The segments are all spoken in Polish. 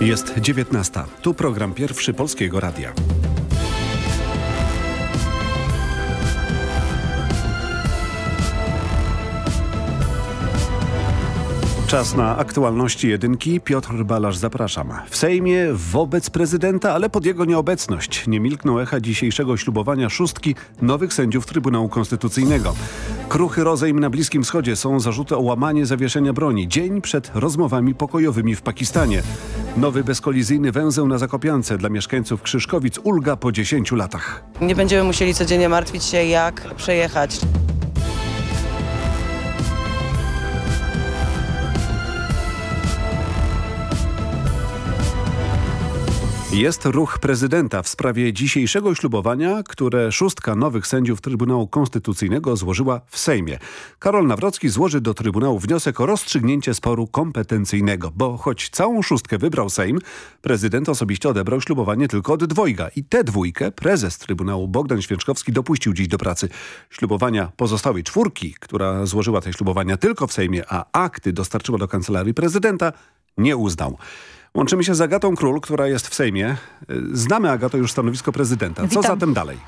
Jest 19. Tu program pierwszy Polskiego Radia. Czas na aktualności jedynki. Piotr Balasz zapraszam. W Sejmie wobec prezydenta, ale pod jego nieobecność. Nie milkną echa dzisiejszego ślubowania szóstki nowych sędziów Trybunału Konstytucyjnego. Kruchy rozejm na Bliskim Wschodzie są zarzuty o łamanie zawieszenia broni. Dzień przed rozmowami pokojowymi w Pakistanie. Nowy bezkolizyjny węzeł na Zakopiance dla mieszkańców Krzyszkowic ulga po 10 latach. Nie będziemy musieli codziennie martwić się jak przejechać. Jest ruch prezydenta w sprawie dzisiejszego ślubowania, które szóstka nowych sędziów Trybunału Konstytucyjnego złożyła w Sejmie. Karol Nawrocki złoży do Trybunału wniosek o rozstrzygnięcie sporu kompetencyjnego, bo choć całą szóstkę wybrał Sejm, prezydent osobiście odebrał ślubowanie tylko od dwojga i tę dwójkę prezes Trybunału Bogdan Święczkowski dopuścił dziś do pracy. Ślubowania pozostałej czwórki, która złożyła te ślubowania tylko w Sejmie, a akty dostarczyła do kancelarii prezydenta, nie uznał. Łączymy się z Agatą Król, która jest w Sejmie. Znamy, Agato, już stanowisko prezydenta. Co Witam. zatem dalej?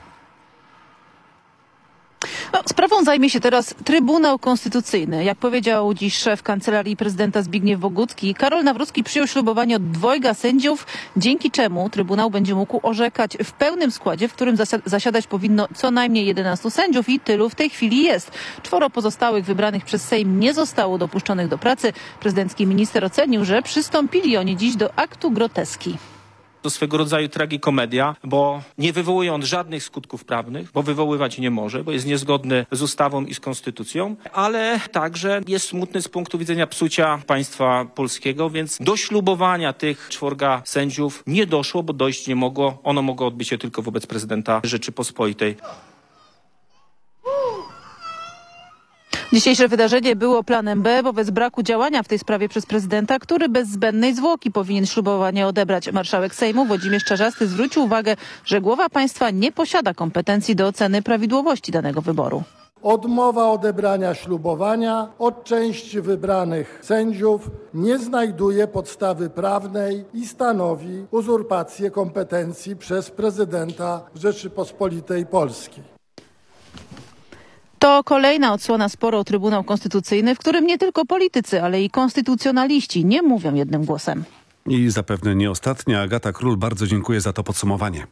No, sprawą zajmie się teraz Trybunał Konstytucyjny. Jak powiedział dziś szef Kancelarii Prezydenta Zbigniew Bogucki, Karol Nawrocki przyjął ślubowanie od dwojga sędziów, dzięki czemu Trybunał będzie mógł orzekać w pełnym składzie, w którym zasi- zasiadać powinno co najmniej 11 sędziów i tylu w tej chwili jest. Czworo pozostałych wybranych przez Sejm nie zostało dopuszczonych do pracy. Prezydencki minister ocenił, że przystąpili oni dziś do aktu groteski. To swego rodzaju tragikomedia, bo nie wywołuje on żadnych skutków prawnych, bo wywoływać nie może, bo jest niezgodny z ustawą i z konstytucją, ale także jest smutny z punktu widzenia psucia państwa polskiego, więc do ślubowania tych czworga sędziów nie doszło, bo dojść nie mogło. Ono mogło odbyć się tylko wobec prezydenta Rzeczypospolitej. Dzisiejsze wydarzenie było planem B wobec braku działania w tej sprawie przez prezydenta, który bez zbędnej zwłoki powinien ślubowanie odebrać. Marszałek Sejmu Włodzimierz Czarzasty zwrócił uwagę, że głowa państwa nie posiada kompetencji do oceny prawidłowości danego wyboru. Odmowa odebrania ślubowania od części wybranych sędziów nie znajduje podstawy prawnej i stanowi uzurpację kompetencji przez prezydenta Rzeczypospolitej Polskiej. To kolejna odsłona sporu o Trybunał Konstytucyjny, w którym nie tylko politycy, ale i konstytucjonaliści nie mówią jednym głosem. I zapewne nie ostatnia. Agata Król, bardzo dziękuję za to podsumowanie.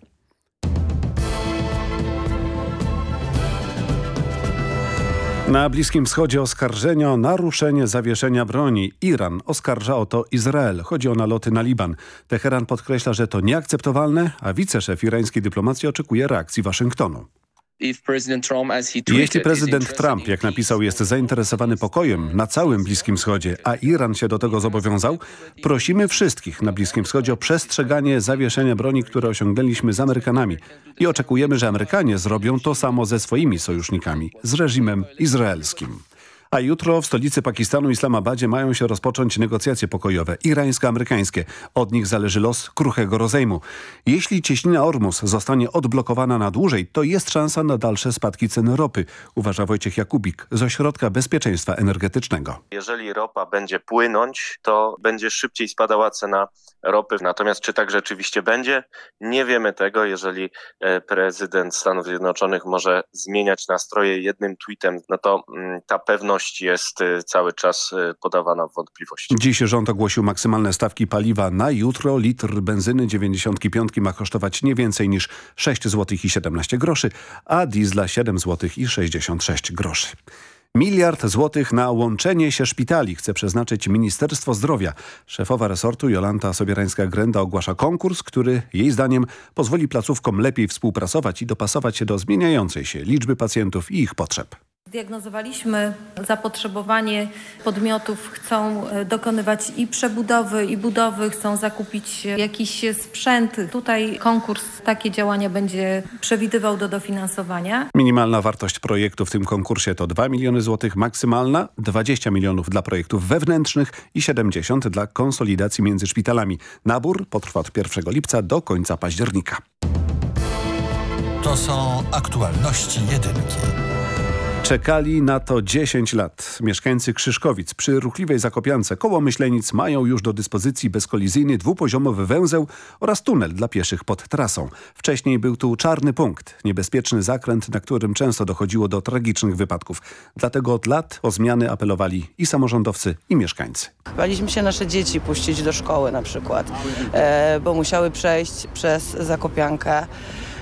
Na Bliskim Wschodzie oskarżenia o naruszenie zawieszenia broni. Iran oskarża o to Izrael. Chodzi o naloty na Liban. Teheran podkreśla, że to nieakceptowalne, a wiceszef irańskiej dyplomacji oczekuje reakcji Waszyngtonu. Jeśli prezydent Trump, jak napisał, jest zainteresowany pokojem na całym Bliskim Wschodzie, a Iran się do tego zobowiązał, prosimy wszystkich na Bliskim Wschodzie o przestrzeganie zawieszenia broni, które osiągnęliśmy z Amerykanami i oczekujemy, że Amerykanie zrobią to samo ze swoimi sojusznikami, z reżimem izraelskim. A jutro w stolicy Pakistanu, Islamabadzie, mają się rozpocząć negocjacje pokojowe, irańsko-amerykańskie. Od nich zależy los kruchego rozejmu. Jeśli cieśnina Ormus zostanie odblokowana na dłużej, to jest szansa na dalsze spadki cen ropy, uważa Wojciech Jakubik z Ośrodka Bezpieczeństwa Energetycznego. Jeżeli ropa będzie płynąć, to będzie szybciej spadała cena ropy. Natomiast czy tak rzeczywiście będzie? Nie wiemy tego. Jeżeli e, prezydent Stanów Zjednoczonych może zmieniać nastroje jednym tweetem, no to mm, ta pewność jest e, cały czas e, podawana w wątpliwość. Dziś rząd ogłosił maksymalne stawki paliwa na jutro. Litr benzyny 95 ma kosztować nie więcej niż 6 zł i 17 groszy, a diesla 7 zł i 66 groszy. Miliard złotych na łączenie się szpitali chce przeznaczyć Ministerstwo Zdrowia. Szefowa resortu Jolanta Sobierańska-Grenda ogłasza konkurs, który jej zdaniem pozwoli placówkom lepiej współpracować i dopasować się do zmieniającej się liczby pacjentów i ich potrzeb. Zdiagnozowaliśmy zapotrzebowanie podmiotów, chcą e, dokonywać i przebudowy, i budowy, chcą zakupić jakiś sprzęt. Tutaj konkurs takie działania będzie przewidywał do dofinansowania. Minimalna wartość projektu w tym konkursie to 2 miliony złotych, maksymalna 20 milionów dla projektów wewnętrznych i 70 dla konsolidacji między szpitalami. Nabór potrwa od 1 lipca do końca października. To są aktualności jedynki. Czekali na to 10 lat. Mieszkańcy Krzyszkowic przy ruchliwej Zakopiance koło Myślenic mają już do dyspozycji bezkolizyjny dwupoziomowy węzeł oraz tunel dla pieszych pod trasą. Wcześniej był tu czarny punkt, niebezpieczny zakręt, na którym często dochodziło do tragicznych wypadków. Dlatego od lat o zmiany apelowali i samorządowcy i mieszkańcy. Baliśmy się nasze dzieci puścić do szkoły na przykład, e, bo musiały przejść przez Zakopiankę.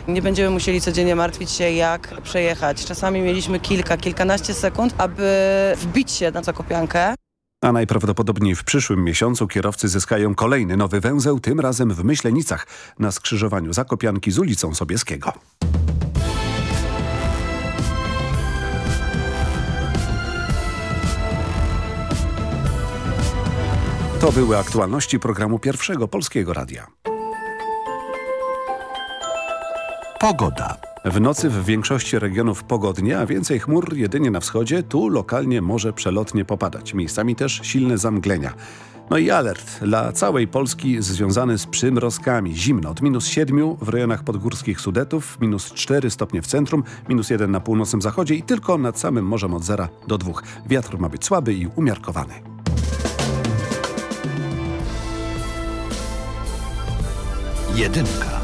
Nie będziemy musieli codziennie martwić się, jak przejechać. Czasami mieliśmy kilka, kilkanaście sekund, aby wbić się na Zakopiankę. A najprawdopodobniej w przyszłym miesiącu kierowcy zyskają kolejny nowy węzeł, tym razem w Myślenicach na skrzyżowaniu Zakopianki z ulicą Sobieskiego. To były aktualności programu Pierwszego Polskiego Radia. Pogoda. W nocy w większości regionów pogodnie, a więcej chmur jedynie na wschodzie. Tu lokalnie może przelotnie popadać. Miejscami też silne zamglenia. No i alert dla całej Polski związany z przymrozkami. Zimno od minus 7 w rejonach podgórskich Sudetów, minus 4 stopnie w centrum, minus 1 na północnym zachodzie i tylko nad samym morzem od 0 do 2. Wiatr ma być słaby i umiarkowany. Jedynka.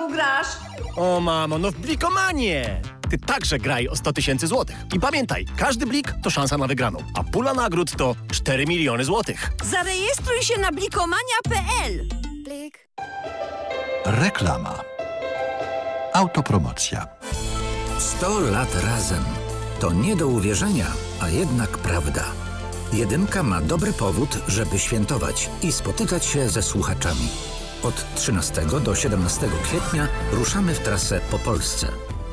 Znowu grasz? O mamo, no w Blikomanie! Ty także graj o 100 tysięcy złotych. I pamiętaj, każdy blik to szansa na wygraną, a pula nagród to 4 miliony złotych. Zarejestruj się na blikomania.pl Blik. Reklama. Autopromocja. 100 lat razem. To nie do uwierzenia, a jednak prawda. Jedynka ma dobry powód, żeby świętować i spotykać się ze słuchaczami. Od 13 do 17 kwietnia ruszamy w trasę po Polsce.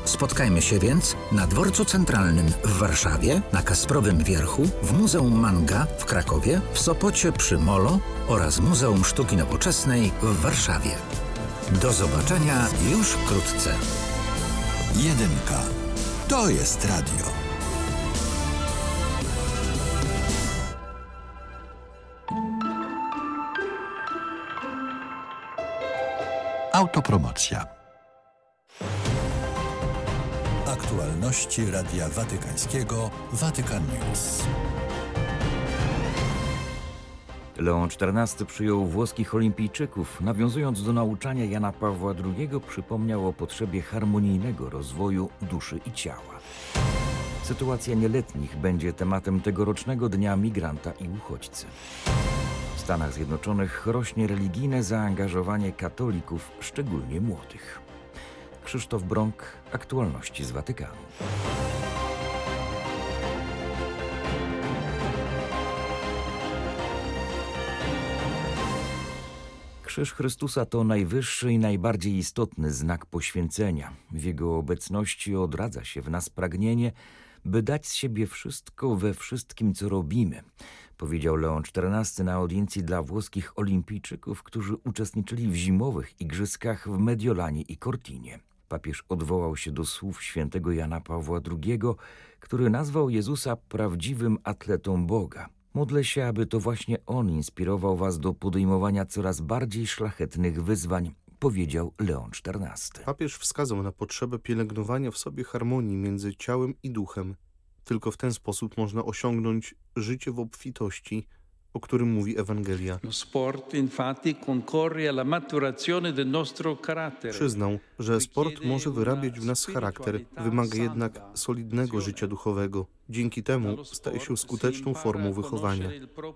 Spotkajmy się więc na Dworcu Centralnym w Warszawie, na Kasprowym Wierchu, w Muzeum Manga w Krakowie, w Sopocie przy Molo oraz Muzeum Sztuki Nowoczesnej w Warszawie. Do zobaczenia już wkrótce. Jedynka. To jest radio. Autopromocja. Aktualności Radia Watykańskiego Watykan News. Leon XIV przyjął włoskich olimpijczyków. Nawiązując do nauczania Jana Pawła II, przypomniał o potrzebie harmonijnego rozwoju duszy i ciała. Sytuacja nieletnich będzie tematem tegorocznego Dnia Migranta i Uchodźcy. Stanach Zjednoczonych rośnie religijne zaangażowanie katolików, szczególnie młodych. Krzysztof Brąk, aktualności z Watykanu. Krzyż Chrystusa to najwyższy i najbardziej istotny znak poświęcenia. W Jego obecności odradza się w nas pragnienie, by dać z siebie wszystko we wszystkim, co robimy, powiedział Leon XIV na audiencji dla włoskich olimpijczyków, którzy uczestniczyli w zimowych igrzyskach w Mediolanie i Cortinie. Papież odwołał się do słów świętego Jana Pawła II, który nazwał Jezusa prawdziwym atletą Boga. Modlę się, aby to właśnie On inspirował was do podejmowania coraz bardziej szlachetnych wyzwań, powiedział Leon XIV. Papież wskazał na potrzebę pielęgnowania w sobie harmonii między ciałem i duchem. Tylko w ten sposób można osiągnąć życie w obfitości, o którym mówi Ewangelia. Przyznał, że sport może wyrabiać w nas charakter, wymaga jednak solidnego życia duchowego. Dzięki temu staje się skuteczną formą wychowania.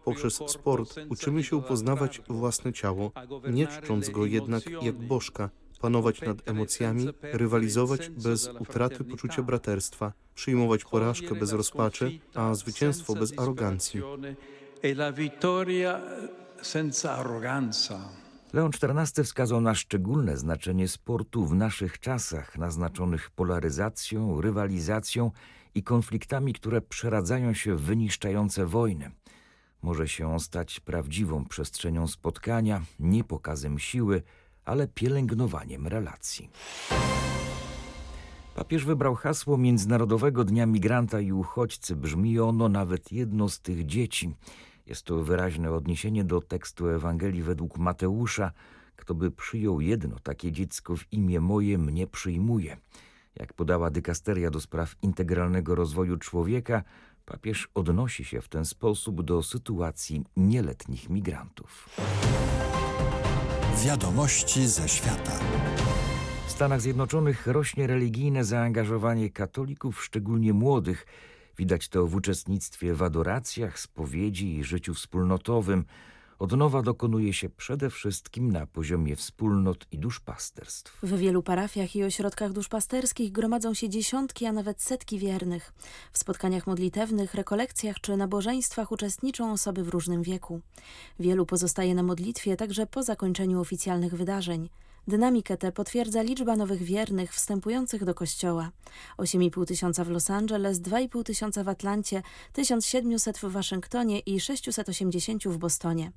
Poprzez sport uczymy się poznawać własne ciało, nie czcząc go jednak jak bożka, panować nad emocjami, rywalizować bez utraty poczucia braterstwa, przyjmować porażkę bez rozpaczy, a zwycięstwo bez arogancji. E. Leon XIV wskazał na szczególne znaczenie sportu w naszych czasach, naznaczonych polaryzacją, rywalizacją i konfliktami, które przeradzają się w wyniszczające wojny. Może się on stać prawdziwą przestrzenią spotkania, nie pokazem siły, ale pielęgnowaniem relacji. Papież wybrał hasło Międzynarodowego Dnia Migranta i Uchodźcy. Brzmi ono nawet jedno z tych dzieci. Jest to wyraźne odniesienie do tekstu Ewangelii według Mateusza. Kto by przyjął jedno takie dziecko w imię moje, mnie przyjmuje. Jak podała dykasteria do spraw integralnego rozwoju człowieka, papież odnosi się w ten sposób do sytuacji nieletnich migrantów. Wiadomości ze świata. W Stanach Zjednoczonych rośnie religijne zaangażowanie katolików, szczególnie młodych. Widać to w uczestnictwie w adoracjach, spowiedzi i życiu wspólnotowym. Odnowa dokonuje się przede wszystkim na poziomie wspólnot i duszpasterstw. W wielu parafiach i ośrodkach duszpasterskich gromadzą się dziesiątki, a nawet setki wiernych. W spotkaniach modlitewnych, rekolekcjach czy nabożeństwach uczestniczą osoby w różnym wieku. Wielu pozostaje na modlitwie także po zakończeniu oficjalnych wydarzeń. Dynamikę tę potwierdza liczba nowych wiernych wstępujących do kościoła. 8,5 tysiąca w Los Angeles, 2,5 tysiąca w Atlancie, 1700 w Waszyngtonie i 680 w Bostonie.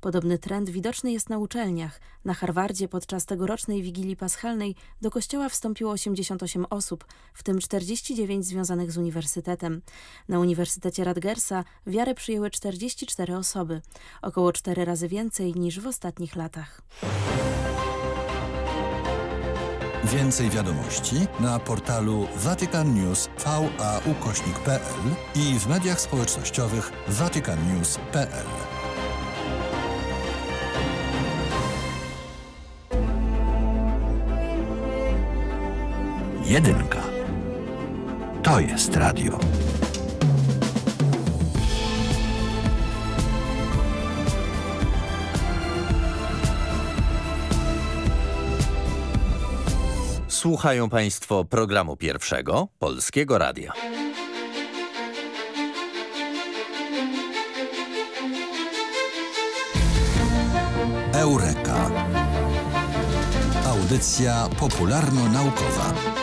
Podobny trend widoczny jest na uczelniach. Na Harvardzie podczas tegorocznej Wigilii Paschalnej do kościoła wstąpiło 88 osób, w tym 49 związanych z uniwersytetem. Na Uniwersytecie Rutgersa wiarę przyjęły 44 osoby, około 4 razy więcej niż w ostatnich latach. Więcej wiadomości na portalu Vatican News va.ukośnik.pl i w mediach społecznościowych vaticannews.pl. Jedynka. To jest radio. Słuchają Państwo programu pierwszego Polskiego Radia. Eureka. Audycja popularno-naukowa.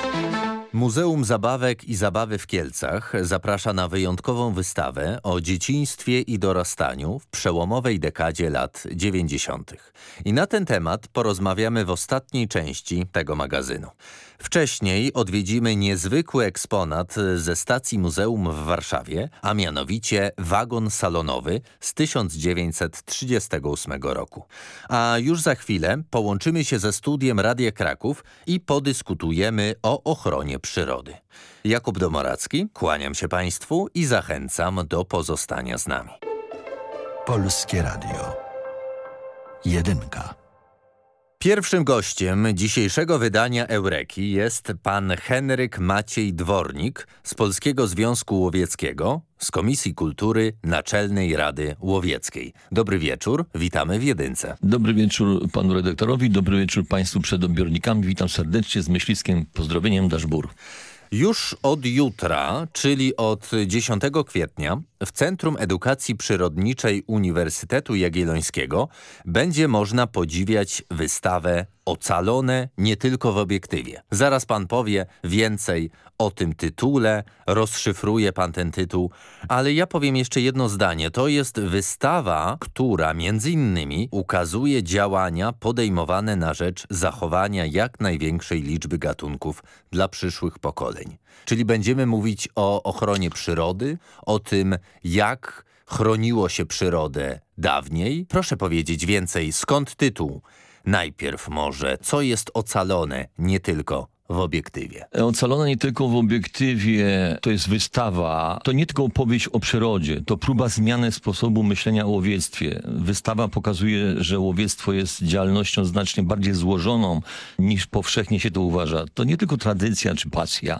Muzeum Zabawek i Zabawy w Kielcach zaprasza na wyjątkową wystawę o dzieciństwie i dorastaniu w przełomowej dekadzie lat 90. I na ten temat porozmawiamy w ostatniej części tego magazynu. Wcześniej odwiedzimy niezwykły eksponat ze stacji muzeum w Warszawie, a mianowicie wagon salonowy z 1938 roku. A już za chwilę połączymy się ze studiem Radia Kraków i podyskutujemy o ochronie przyrody. Jakub Domoracki, kłaniam się Państwu i zachęcam do pozostania z nami. Polskie Radio. Jedynka. Pierwszym gościem dzisiejszego wydania Eureki jest pan Henryk Maciej Dwornik z Polskiego Związku Łowieckiego, z Komisji Kultury Naczelnej Rady Łowieckiej. Dobry wieczór, witamy w Jedynce. Dobry wieczór panu redaktorowi, dobry wieczór państwu przed odbiornikami. Witam serdecznie z myśliwskim pozdrowieniem Daszbur. Już od jutra, czyli od 10 kwietnia, w Centrum Edukacji Przyrodniczej Uniwersytetu Jagiellońskiego będzie można podziwiać wystawę Ocalone nie tylko w obiektywie. Zaraz pan powie więcej o tym tytule, rozszyfruje pan ten tytuł, ale ja powiem jeszcze jedno zdanie. To jest wystawa, która między innymi ukazuje działania podejmowane na rzecz zachowania jak największej liczby gatunków dla przyszłych pokoleń. Czyli będziemy mówić o ochronie przyrody, o tym jak chroniło się przyrodę dawniej. Proszę powiedzieć więcej, skąd tytuł? Najpierw może, co jest ocalone nie tylko w obiektywie? Ocalone nie tylko w obiektywie to jest wystawa, to nie tylko opowieść o przyrodzie, to próba zmiany sposobu myślenia o łowiectwie. Wystawa pokazuje, że łowiectwo jest działalnością znacznie bardziej złożoną niż powszechnie się to uważa. To nie tylko tradycja czy pasja,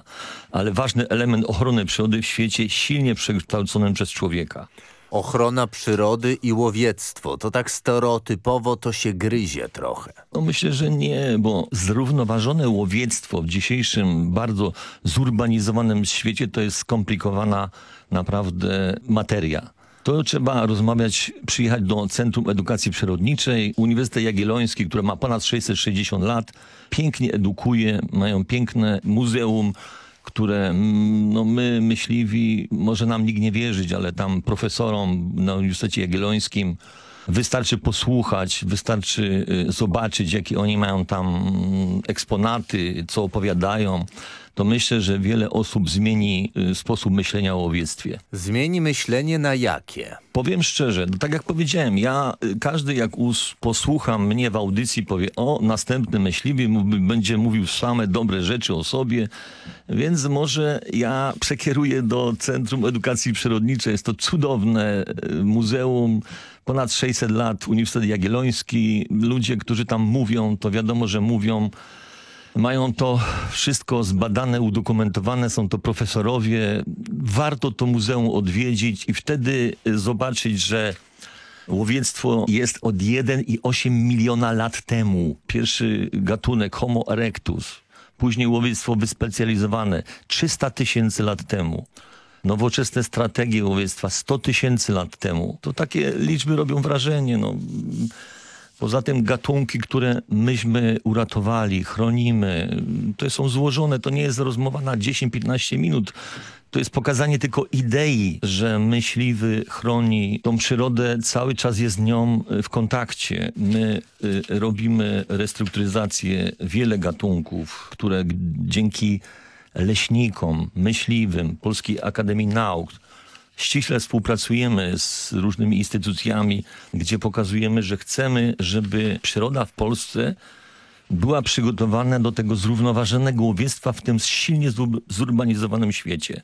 ale ważny element ochrony przyrody w świecie silnie przekształconym przez człowieka. Ochrona przyrody i łowiectwo. To tak stereotypowo to się gryzie trochę. No myślę, że nie, bo zrównoważone łowiectwo w dzisiejszym bardzo zurbanizowanym świecie to jest skomplikowana naprawdę materia. To trzeba rozmawiać, przyjechać do Centrum Edukacji Przyrodniczej. Uniwersytet Jagielloński, który ma ponad 660 lat, pięknie edukuje, mają piękne muzeum, które mm, no my myśliwi, może nam nikt nie wierzyć, ale tam profesorom na Uniwersytecie Jagiellońskim wystarczy posłuchać, wystarczy y, zobaczyć, jakie oni mają tam mm, eksponaty, co opowiadają, to myślę, że wiele osób zmieni y, sposób myślenia o łowiectwie. Zmieni myślenie na jakie? Powiem szczerze, no tak jak powiedziałem, ja, y, każdy jak posłucha mnie w audycji, powie, o, następny myśliwy będzie mówił same dobre rzeczy o sobie, więc może ja przekieruję do Centrum Edukacji Przyrodniczej. Jest to cudowne muzeum, ponad 600 lat, Uniwersytet Jagielloński. Ludzie, którzy tam mówią, to wiadomo, że mówią mają to wszystko zbadane, udokumentowane, są to profesorowie. Warto to muzeum odwiedzić i wtedy zobaczyć, że łowiectwo jest od 1,8 miliona lat temu. Pierwszy gatunek Homo erectus, później łowiectwo wyspecjalizowane 300 tysięcy lat temu. Nowoczesne strategie łowiectwa 100 tysięcy lat temu. To takie liczby robią wrażenie. No. Poza tym gatunki, które myśmy uratowali, chronimy, to są złożone, to nie jest rozmowa na 10-15 minut. To jest pokazanie tylko idei, że myśliwy chroni tą przyrodę, cały czas jest z nią y, w kontakcie. My y, robimy restrukturyzację wiele gatunków, które dzięki leśnikom, myśliwym, Polskiej Akademii Nauk, ściśle współpracujemy z różnymi instytucjami, gdzie pokazujemy, że chcemy, żeby przyroda w Polsce była przygotowana do tego zrównoważonego łowiectwa w tym silnie zur- zurbanizowanym świecie.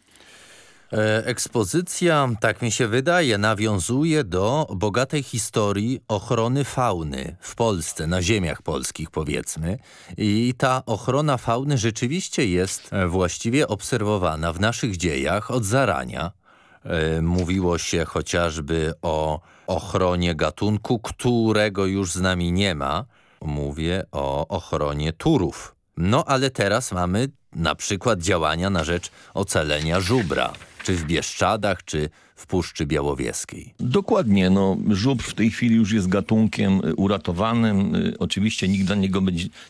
E, Ekspozycja, tak mi się wydaje, nawiązuje do bogatej historii ochrony fauny w Polsce, na ziemiach polskich powiedzmy. I ta ochrona fauny rzeczywiście jest e, właściwie obserwowana w naszych dziejach od zarania. E, Mówiło się chociażby o ochronie gatunku, którego już z nami nie ma. Mówię o ochronie turów. No ale teraz mamy na przykład działania na rzecz ocalenia żubra, czy w Bieszczadach, czy w Puszczy Białowieskiej. Dokładnie, no żubr w tej chwili już jest gatunkiem y, uratowanym. Y, Oczywiście nikt na niego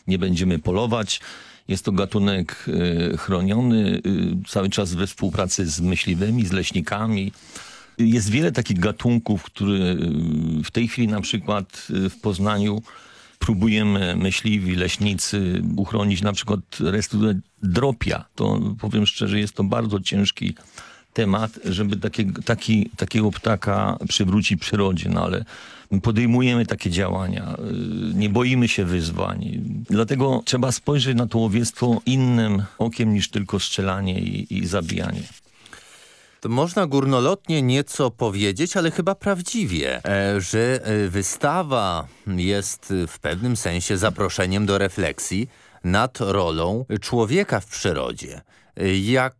nie będziemy polować. Jest to gatunek y, chroniony cały czas we współpracy z myśliwymi, z leśnikami. Jest wiele takich gatunków, które w tej chwili na przykład w Poznaniu próbujemy myśliwi, leśnicy uchronić na przykład restu dropia. To powiem szczerze, jest to bardzo ciężki temat, żeby takie, taki, takiego ptaka przywrócić przyrodzie, no ale my podejmujemy takie działania, y, nie boimy się wyzwań. Dlatego trzeba spojrzeć na to łowiectwo innym okiem niż tylko strzelanie i, i zabijanie. To można górnolotnie nieco powiedzieć, ale chyba prawdziwie, e, że e, wystawa jest e, w pewnym sensie zaproszeniem do refleksji nad rolą człowieka w przyrodzie. Jak,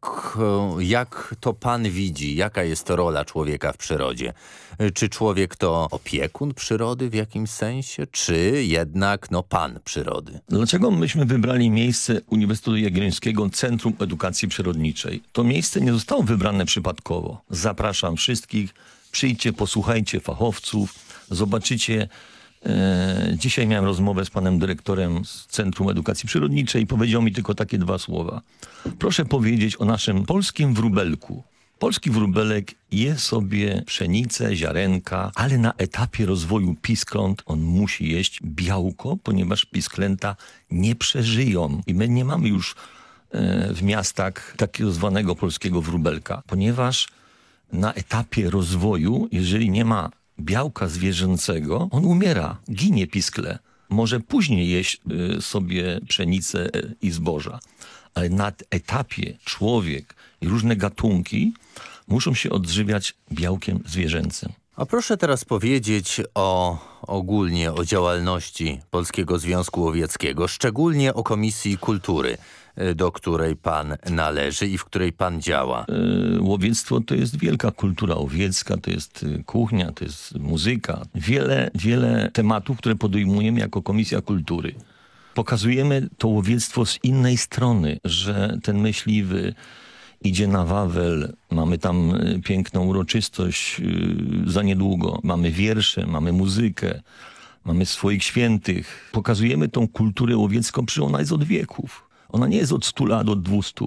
jak to pan widzi, jaka jest rola człowieka w przyrodzie? Czy człowiek to opiekun przyrody w jakimś sensie, czy jednak no pan przyrody? Dlaczego myśmy wybrali miejsce Uniwersytetu Jagiellońskiego Centrum Edukacji Przyrodniczej? To miejsce nie zostało wybrane przypadkowo. Zapraszam wszystkich, przyjdźcie, posłuchajcie fachowców, zobaczycie. E, dzisiaj miałem rozmowę z panem dyrektorem z Centrum Edukacji Przyrodniczej i powiedział mi tylko takie dwa słowa. Proszę powiedzieć o naszym polskim wróbelku. Polski wróbelek je sobie pszenicę, ziarenka, ale na etapie rozwoju piskląt on musi jeść białko, ponieważ pisklęta nie przeżyją. I my nie mamy już e, w miastach takiego zwanego polskiego wróbelka, ponieważ na etapie rozwoju, jeżeli nie ma białka zwierzęcego, on umiera, ginie piskle. może później jeść y, sobie pszenicę i zboża. Ale na etapie człowiek i różne gatunki muszą się odżywiać białkiem zwierzęcym. A proszę teraz powiedzieć o ogólnie o działalności Polskiego Związku Łowieckiego, szczególnie o Komisji Kultury, y, do której pan należy i w której pan działa. Y, Łowiectwo to jest wielka kultura łowiecka, to jest y, kuchnia, to jest muzyka. Wiele, wiele tematów, które podejmujemy jako Komisja Kultury. Pokazujemy to łowiectwo z innej strony, że ten myśliwy idzie na Wawel, mamy tam y, piękną uroczystość y, za niedługo, mamy wiersze, mamy muzykę, mamy swoich świętych. Pokazujemy tą kulturę łowiecką, przecież ona jest od wieków. Ona nie jest od 100 lat, od 200.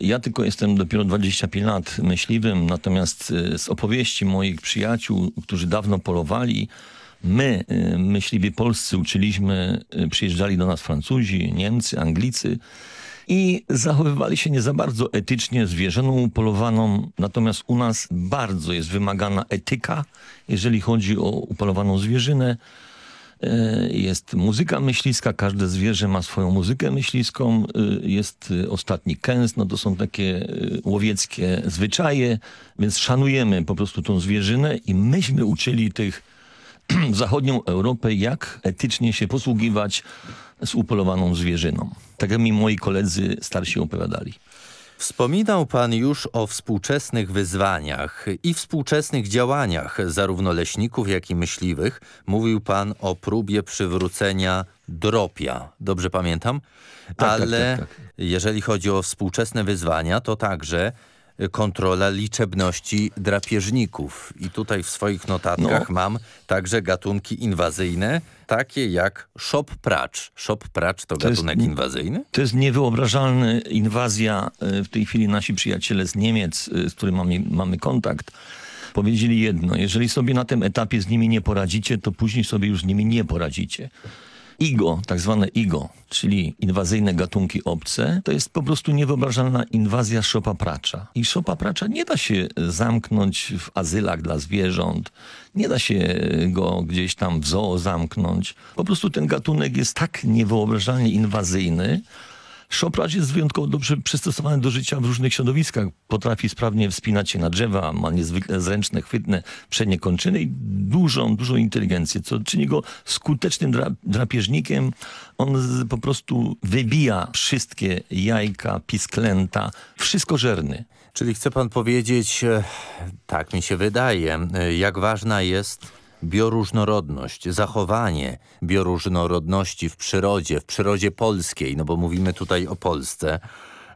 Ja tylko jestem dopiero 25 lat myśliwym, natomiast y, z opowieści moich przyjaciół, którzy dawno polowali, my, y, myśliwi polscy, uczyliśmy, y, przyjeżdżali do nas Francuzi, Niemcy, Anglicy i zachowywali się nie za bardzo etycznie zwierzyną polowaną, natomiast u nas bardzo jest wymagana etyka, jeżeli chodzi o upolowaną zwierzynę. E, Jest muzyka myśliska, każde zwierzę ma swoją muzykę myśliską, e, jest e, ostatni kęs, no to są takie łowieckie zwyczaje, więc szanujemy po prostu tą zwierzynę i myśmy uczyli tych zachodnią Europę, jak etycznie się posługiwać z upolowaną zwierzyną. Tak jak mi moi koledzy starsi opowiadali. Wspominał pan już o współczesnych wyzwaniach i współczesnych działaniach zarówno leśników, jak i myśliwych. Mówił pan o próbie przywrócenia dropia. Dobrze pamiętam? tak, Ale tak, tak. jeżeli chodzi o współczesne wyzwania, to także kontrola liczebności drapieżników. I tutaj w swoich notatkach No. mam także gatunki inwazyjne, takie jak szop pracz. Szop pracz to, To jest- gatunek inwazyjny? To jest niewyobrażalna inwazja. E, W tej chwili nasi przyjaciele z Niemiec, e, z którymi mamy, mamy kontakt, powiedzieli jedno. Jeżeli sobie na tym etapie z nimi nie poradzicie, to później sobie już z nimi nie poradzicie. IGO, tak zwane IGO, czyli inwazyjne gatunki obce, to jest po prostu niewyobrażalna inwazja szopa pracza. I szopa pracza nie da się zamknąć w azylach dla zwierząt, nie da się go gdzieś tam w zoo zamknąć. Po prostu ten gatunek jest tak niewyobrażalnie inwazyjny, Szopracz jest wyjątkowo dobrze przystosowany do życia w różnych środowiskach. Potrafi sprawnie wspinać się na drzewa, ma niezwykle zręczne, chwytne przednie kończyny i dużą, dużą inteligencję, co czyni go skutecznym dra drapieżnikiem. On po prostu wybija wszystkie jajka, pisklęta, wszystko żerny. Czyli chce pan powiedzieć, e, tak mi się wydaje, e, jak ważna jest bioróżnorodność, zachowanie bioróżnorodności w przyrodzie, w przyrodzie polskiej, no bo mówimy tutaj o Polsce.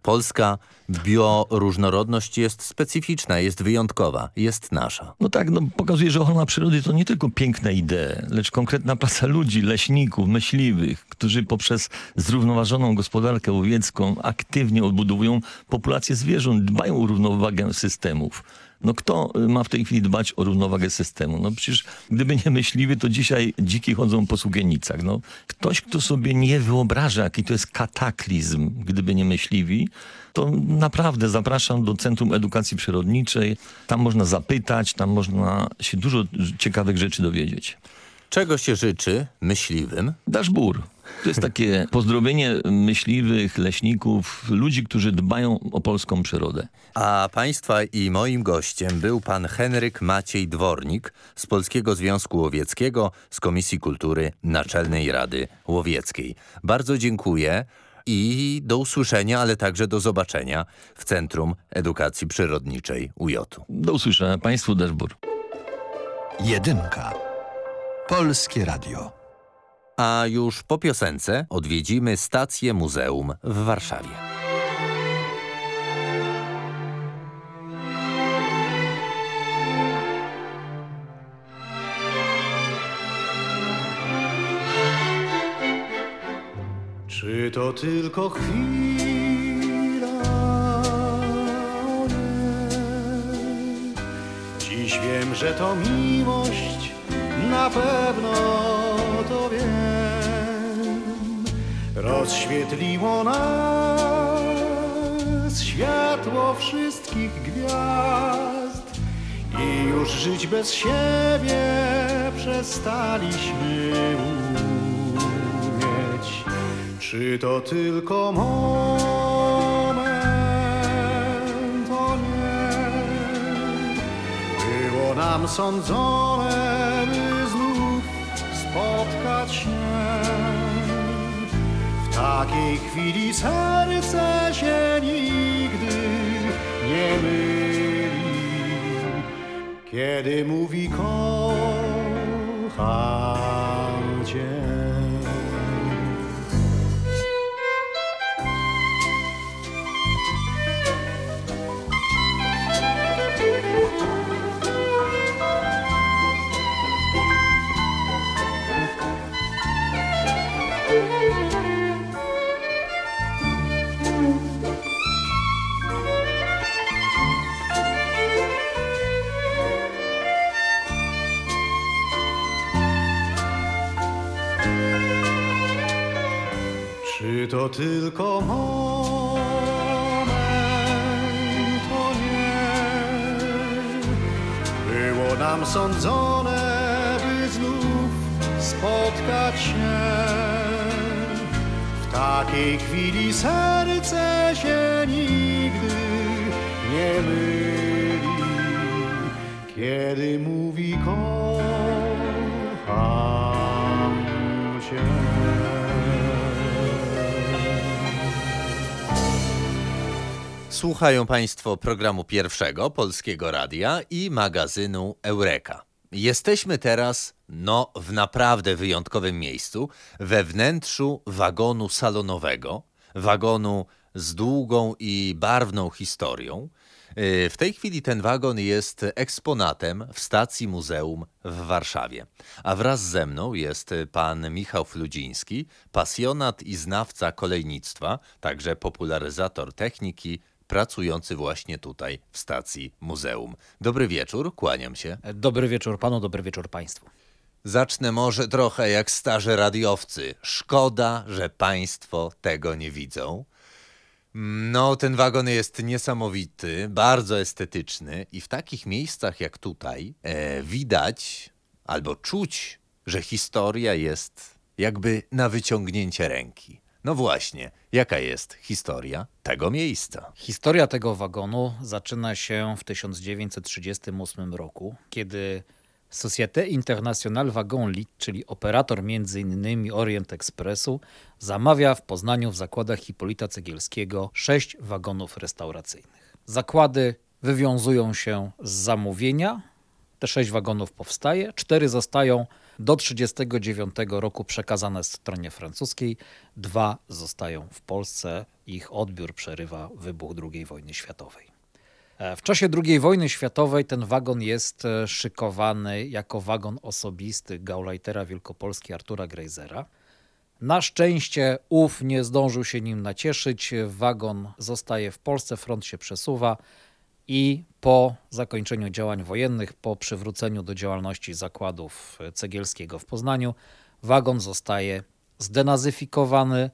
Polska bioróżnorodność jest specyficzna, jest wyjątkowa, jest nasza. No tak, no pokazuje, że ochrona przyrody to nie tylko piękne idee, lecz konkretna praca ludzi, leśników, myśliwych, którzy poprzez zrównoważoną gospodarkę łowiecką aktywnie odbudowują populację zwierząt, dbają o równowagę systemów. No kto y, ma w tej chwili dbać o równowagę systemu? No przecież gdyby nie myśliwy, to dzisiaj dziki chodzą po Sługienicach. No, ktoś, kto sobie nie wyobraża, jaki to jest kataklizm, gdyby nie myśliwi, to naprawdę zapraszam do Centrum Edukacji Przyrodniczej. Tam można zapytać, tam można się dużo ciekawych rzeczy dowiedzieć. Czego się życzy myśliwym? Daszbur. To jest takie pozdrowienie myśliwych, leśników, ludzi, którzy dbają o polską przyrodę. A państwa i moim gościem był pan Henryk Maciej Dwornik z Polskiego Związku Łowieckiego z Komisji Kultury Naczelnej Rady Łowieckiej. Bardzo dziękuję i do usłyszenia, ale także do zobaczenia w Centrum Edukacji Przyrodniczej UJ-u. Do usłyszenia Państwu Daszbur. Jedynka. Polskie Radio. A już po piosence odwiedzimy stację muzeum w Warszawie. Czy to tylko chwila? Dziś wiem, że to miłość, na pewno to wiem. Rozświetliło nas światło wszystkich gwiazd i już żyć bez siebie przestaliśmy Czy to tylko moment, o nie? Było nam sądzone, takiej chwili serce się nigdy nie myli, kiedy mówi kocham to tylko moment, to nie? Było nam sądzone, by znów spotkać się. W takiej chwili serce się nigdy nie myli, kiedy mówi Słuchają Państwo programu pierwszego Polskiego Radia i magazynu Eureka. Jesteśmy teraz, no, w naprawdę wyjątkowym miejscu, we wnętrzu wagonu salonowego, wagonu z długą i barwną historią. Yy, W tej chwili ten wagon jest eksponatem w stacji muzeum w Warszawie. A wraz ze mną jest pan Michał Fludziński, pasjonat i znawca kolejnictwa, także popularyzator techniki, pracujący właśnie tutaj w stacji muzeum. Dobry wieczór, kłaniam się. Dobry wieczór panu, dobry wieczór państwu. Zacznę może trochę jak starzy radiowcy. Szkoda, że państwo tego nie widzą. No, ten wagon jest niesamowity, bardzo estetyczny i w takich miejscach jak tutaj e, widać albo czuć, że historia jest jakby na wyciągnięcie ręki. No właśnie, jaka jest historia tego miejsca? Historia tego wagonu zaczyna się w 1938 roku, kiedy Société Internationale Wagon Lit, czyli operator m.in. Orient Expressu, zamawia w Poznaniu w zakładach Hipolita Cegielskiego sześć wagonów restauracyjnych. Zakłady wywiązują się z zamówienia, te sześć wagonów powstaje, cztery zostają do 1939 roku przekazane stronie francuskiej, dwa zostają w Polsce. Ich odbiór przerywa wybuch II wojny światowej. E, W czasie II wojny światowej ten wagon jest e, szykowany jako wagon osobisty Gauleitera Wielkopolski Artura Greisera. Na szczęście ów nie zdążył się nim nacieszyć. Wagon zostaje w Polsce, front się przesuwa i po zakończeniu działań wojennych, po przywróceniu do działalności zakładów cegielskiego w Poznaniu, wagon zostaje zdenazyfikowany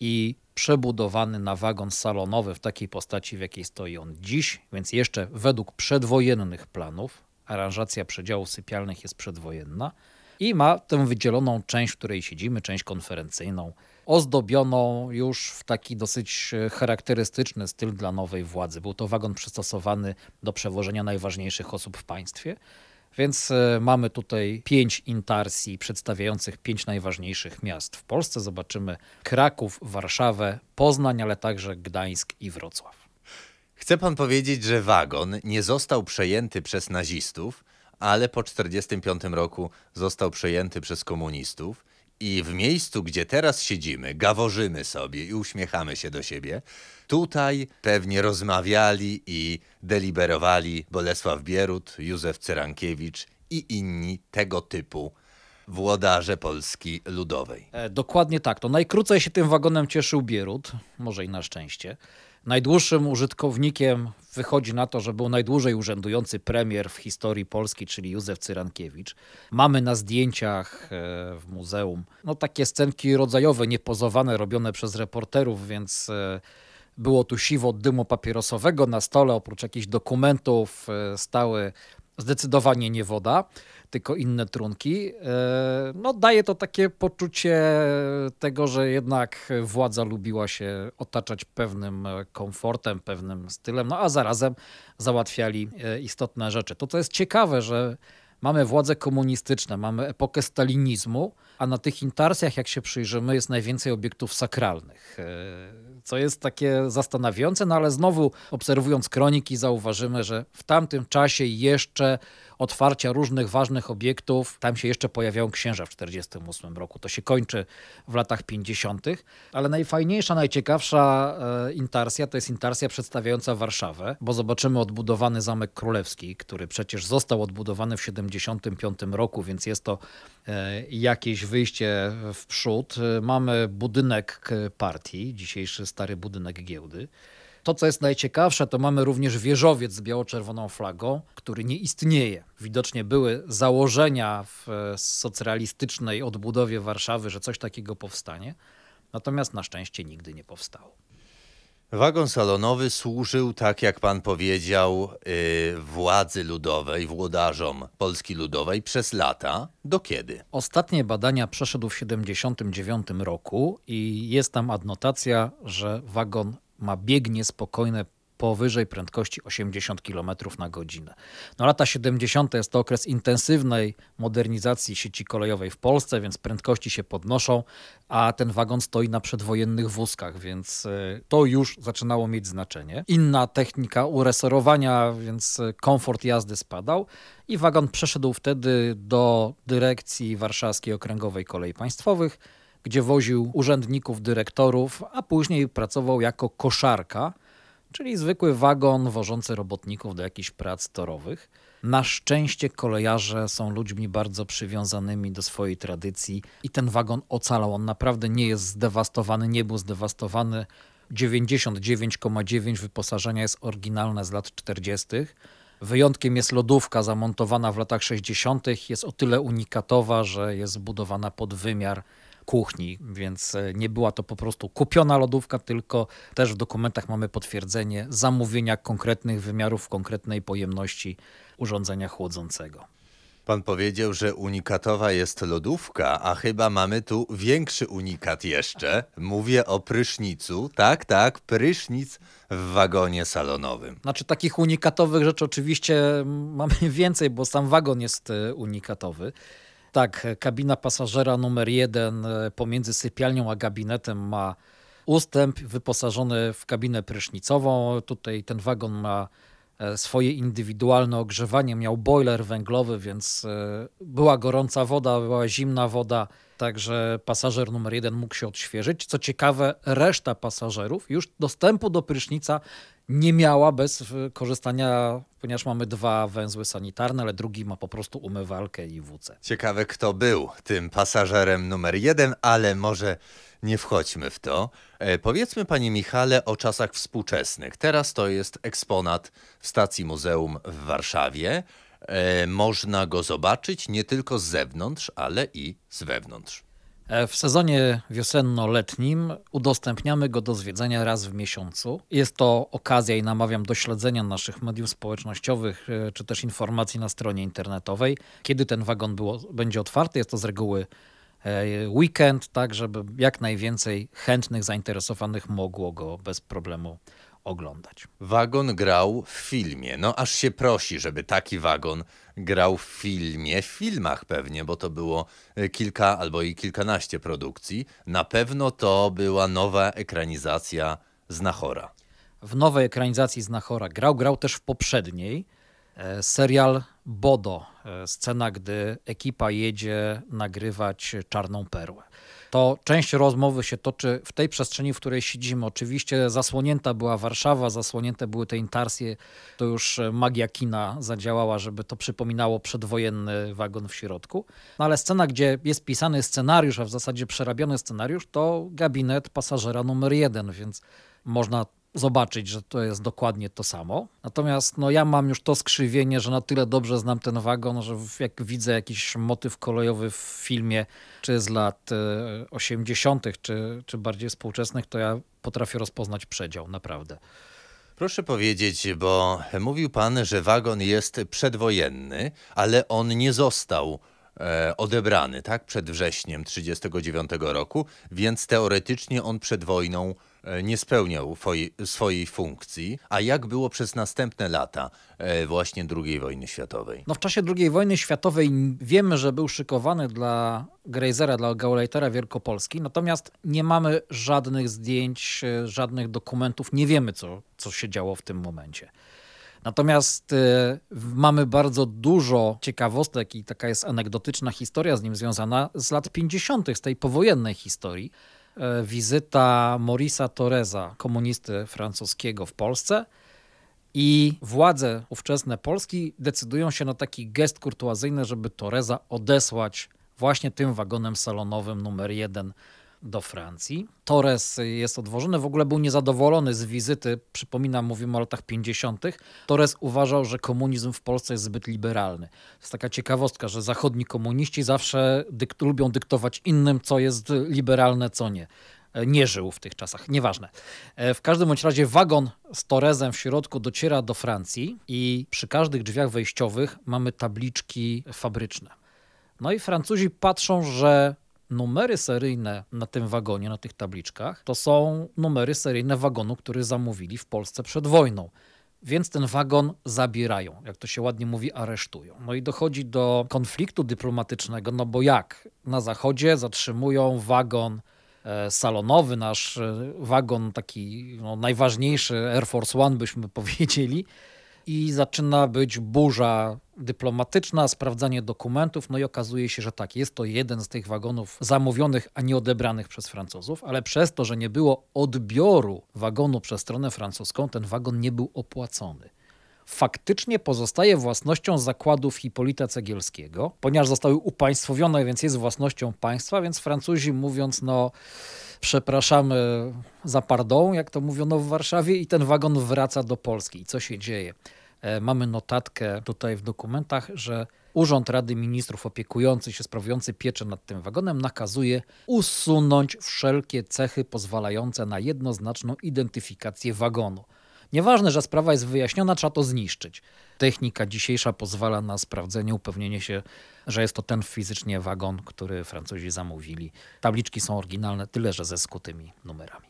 i przebudowany na wagon salonowy w takiej postaci, w jakiej stoi on dziś, więc jeszcze według przedwojennych planów. Aranżacja przedziałów sypialnych jest przedwojenna i ma tę wydzieloną część, w której siedzimy, część konferencyjną, ozdobioną już w taki dosyć e, charakterystyczny styl dla nowej władzy. Był to wagon przystosowany do przewożenia najważniejszych osób w państwie. Więc e, mamy tutaj pięć intarsji przedstawiających pięć najważniejszych miast w Polsce. Zobaczymy Kraków, Warszawę, Poznań, ale także Gdańsk i Wrocław. Chce pan powiedzieć, że wagon nie został przejęty przez nazistów, ale po 1945 roku został przejęty przez komunistów i w miejscu, gdzie teraz siedzimy, gaworzymy sobie i uśmiechamy się do siebie, tutaj pewnie rozmawiali i deliberowali Bolesław Bierut, Józef Cyrankiewicz i inni tego typu włodarze Polski Ludowej. E, Dokładnie tak. To najkrócej się tym wagonem cieszył Bierut, może i na szczęście. Najdłuższym użytkownikiem wychodzi na to, że był najdłużej urzędujący premier w historii Polski, czyli Józef Cyrankiewicz. Mamy na zdjęciach e, w muzeum no, takie scenki rodzajowe, niepozowane, robione przez reporterów, więc e, było tu siwo dymu papierosowego na stole, oprócz jakichś dokumentów e, stały zdecydowanie nie woda. Tylko inne trunki. E, no, daje to takie poczucie tego, że jednak władza lubiła się otaczać pewnym komfortem, pewnym stylem, no a zarazem załatwiali e, istotne rzeczy. To, co jest ciekawe, że mamy władze komunistyczne, mamy epokę stalinizmu, a na tych intarsjach, jak się przyjrzymy, jest najwięcej obiektów sakralnych. E, co jest takie zastanawiające, no ale znowu obserwując kroniki zauważymy, że w tamtym czasie jeszcze otwarcia różnych ważnych obiektów, tam się jeszcze pojawiają księża w 1948 roku. To się kończy w latach 50., ale najfajniejsza, najciekawsza e, intarsja to jest intarsja przedstawiająca Warszawę, bo zobaczymy odbudowany Zamek Królewski, który przecież został odbudowany w 1975 roku, więc jest to e, jakieś wyjście w przód. Mamy budynek partii, dzisiejszy stary budynek giełdy. To, co jest najciekawsze, to mamy również wieżowiec z biało-czerwoną flagą, który nie istnieje. Widocznie były założenia w socrealistycznej odbudowie Warszawy, że coś takiego powstanie, natomiast na szczęście nigdy nie powstało. Wagon salonowy służył, tak jak pan powiedział, yy, władzy ludowej, włodarzom Polski Ludowej przez lata. Do kiedy? Ostatnie badania przeszedł w 1979 roku i jest tam adnotacja, że wagon ma biegnie spokojne powyżej prędkości 80 km na godzinę. No, lata 70. jest to okres intensywnej modernizacji sieci kolejowej w Polsce, więc prędkości się podnoszą, a ten wagon stoi na przedwojennych wózkach, więc e, to już zaczynało mieć znaczenie. Inna technika uresorowania, więc e, komfort jazdy spadał i wagon przeszedł wtedy do dyrekcji Warszawskiej Okręgowej Kolei Państwowych, gdzie woził urzędników, dyrektorów, a później pracował jako koszarka, czyli zwykły wagon wożący robotników do jakichś prac torowych. Na szczęście kolejarze są ludźmi bardzo przywiązanymi do swojej tradycji i ten wagon ocalał. On naprawdę nie jest zdewastowany, nie był zdewastowany. 99,9 wyposażenia jest oryginalne z lat 40. Wyjątkiem jest lodówka zamontowana w latach 60. Jest o tyle unikatowa, że jest zbudowana pod wymiar kuchni, więc e, nie była to po prostu kupiona lodówka, tylko też w dokumentach mamy potwierdzenie zamówienia konkretnych wymiarów, konkretnej pojemności urządzenia chłodzącego. Pan powiedział, że unikatowa jest lodówka, a chyba mamy tu większy unikat jeszcze. Mówię o prysznicu. Tak, tak, prysznic w wagonie salonowym. Znaczy takich unikatowych rzeczy oczywiście mamy więcej, bo sam wagon jest e, unikatowy. Tak, kabina pasażera numer jeden e, pomiędzy sypialnią a gabinetem ma ustęp wyposażony w kabinę prysznicową. Tutaj ten wagon ma e, swoje indywidualne ogrzewanie, miał boiler węglowy, więc e, była gorąca woda, była zimna woda, także pasażer numer jeden mógł się odświeżyć. Co ciekawe, reszta pasażerów już dostępu do prysznica nie miała bez korzystania, ponieważ mamy dwa węzły sanitarne, ale drugi ma po prostu umywalkę i WC. Ciekawe, kto był tym pasażerem numer jeden, ale może nie wchodźmy w to. E, powiedzmy, panie Michale, o czasach współczesnych. Teraz to jest eksponat w stacji muzeum w Warszawie. E, można go zobaczyć nie tylko z zewnątrz, ale i z wewnątrz. E, w sezonie wiosenno-letnim udostępniamy go do zwiedzenia raz w miesiącu. Jest to okazja i namawiam do śledzenia naszych mediów społecznościowych e, czy też informacji na stronie internetowej. Kiedy ten wagon było, będzie otwarty, jest to z reguły weekend, tak żeby jak najwięcej chętnych, zainteresowanych mogło go bez problemu oglądać. Wagon grał w filmie. No aż się prosi, żeby taki wagon grał w filmie, w filmach pewnie, bo to było e, kilka albo i kilkanaście produkcji. Na pewno to była nowa ekranizacja Znachora. W nowej ekranizacji Znachora grał, grał też w poprzedniej. E, serial Bodo, e, scena, gdy ekipa jedzie nagrywać Czarną Perłę to część rozmowy się toczy w tej przestrzeni, w której siedzimy. Oczywiście zasłonięta była Warszawa, zasłonięte były te intarsje, to już magia kina zadziałała, żeby to przypominało przedwojenny wagon w środku. No ale scena, gdzie jest pisany scenariusz, a w zasadzie przerabiony scenariusz, to gabinet pasażera numer jeden, więc można zobaczyć, że to jest dokładnie to samo. Natomiast no, ja mam już to skrzywienie, że na tyle dobrze znam ten wagon, że jak widzę jakiś motyw kolejowy w filmie, czy z lat 80., e, czy, czy bardziej współczesnych, to ja potrafię rozpoznać przedział, naprawdę. Proszę powiedzieć, bo mówił pan, że wagon jest przedwojenny, ale on nie został e, odebrany, tak? Przed wrześniem 1939 roku, więc teoretycznie on przed wojną nie spełniał swojej funkcji. A jak było przez następne lata e, właśnie II wojny światowej? No w czasie II wojny światowej wiemy, że był szykowany dla Greisera, dla Gauleitera Wielkopolski, natomiast nie mamy żadnych zdjęć, e, żadnych dokumentów, nie wiemy co, co się działo w tym momencie. Natomiast e, mamy bardzo dużo ciekawostek i taka jest anegdotyczna historia z nim związana z lat 50., z tej powojennej historii. E, wizyta Morisa Torresa, komunisty francuskiego w Polsce. I władze ówczesne Polski decydują się na taki gest kurtuazyjny, żeby Torresa odesłać właśnie tym wagonem salonowym numer jeden do Francji. Torres jest odwożony, w ogóle był niezadowolony z wizyty, przypominam, mówimy o latach 50. Torres uważał, że komunizm w Polsce jest zbyt liberalny. To jest taka ciekawostka, że zachodni komuniści zawsze dykt lubią dyktować innym, co jest liberalne, co nie. E, Nie żył w tych czasach, nieważne. E, W każdym bądź razie wagon z Torresem w środku dociera do Francji i przy każdych drzwiach wejściowych mamy tabliczki fabryczne. No i Francuzi patrzą, że numery seryjne na tym wagonie, na tych tabliczkach, to są numery seryjne wagonu, który zamówili w Polsce przed wojną. Więc ten wagon zabierają, jak to się ładnie mówi, aresztują. No i dochodzi do konfliktu dyplomatycznego, no bo jak na zachodzie zatrzymują wagon e, salonowy, nasz e, wagon taki no, najważniejszy, Air Force One byśmy powiedzieli, i zaczyna być burza dyplomatyczna, sprawdzanie dokumentów, no i okazuje się, że tak, jest to jeden z tych wagonów zamówionych, a nie odebranych przez Francuzów, ale przez to, że nie było odbioru wagonu przez stronę francuską, ten wagon nie był opłacony. Faktycznie pozostaje własnością zakładów Hipolita Cegielskiego, ponieważ zostały upaństwowione, więc jest własnością państwa, więc Francuzi mówiąc, no przepraszamy za pardon, jak to mówiono w Warszawie, i ten wagon wraca do Polski. I co się dzieje? E, Mamy notatkę tutaj w dokumentach, że Urząd Rady Ministrów opiekujący się, sprawujący pieczę nad tym wagonem nakazuje usunąć wszelkie cechy pozwalające na jednoznaczną identyfikację wagonu. Nieważne, że sprawa jest wyjaśniona, trzeba to zniszczyć. Technika dzisiejsza pozwala na sprawdzenie, upewnienie się, że jest to ten fizycznie wagon, który Francuzi zamówili. Tabliczki są oryginalne, tyle że ze skutymi numerami.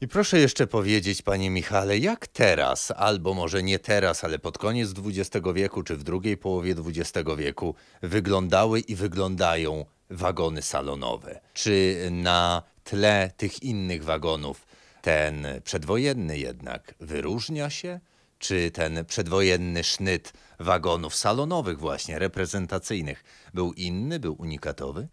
I proszę jeszcze powiedzieć, panie Michale, jak teraz, albo może nie teraz, ale pod koniec XX wieku, czy w drugiej połowie XX wieku, wyglądały i wyglądają wagony salonowe? Czy na tle tych innych wagonów ten przedwojenny jednak wyróżnia się? Czy ten przedwojenny sznyt wagonów salonowych właśnie, reprezentacyjnych, był inny, był unikatowy?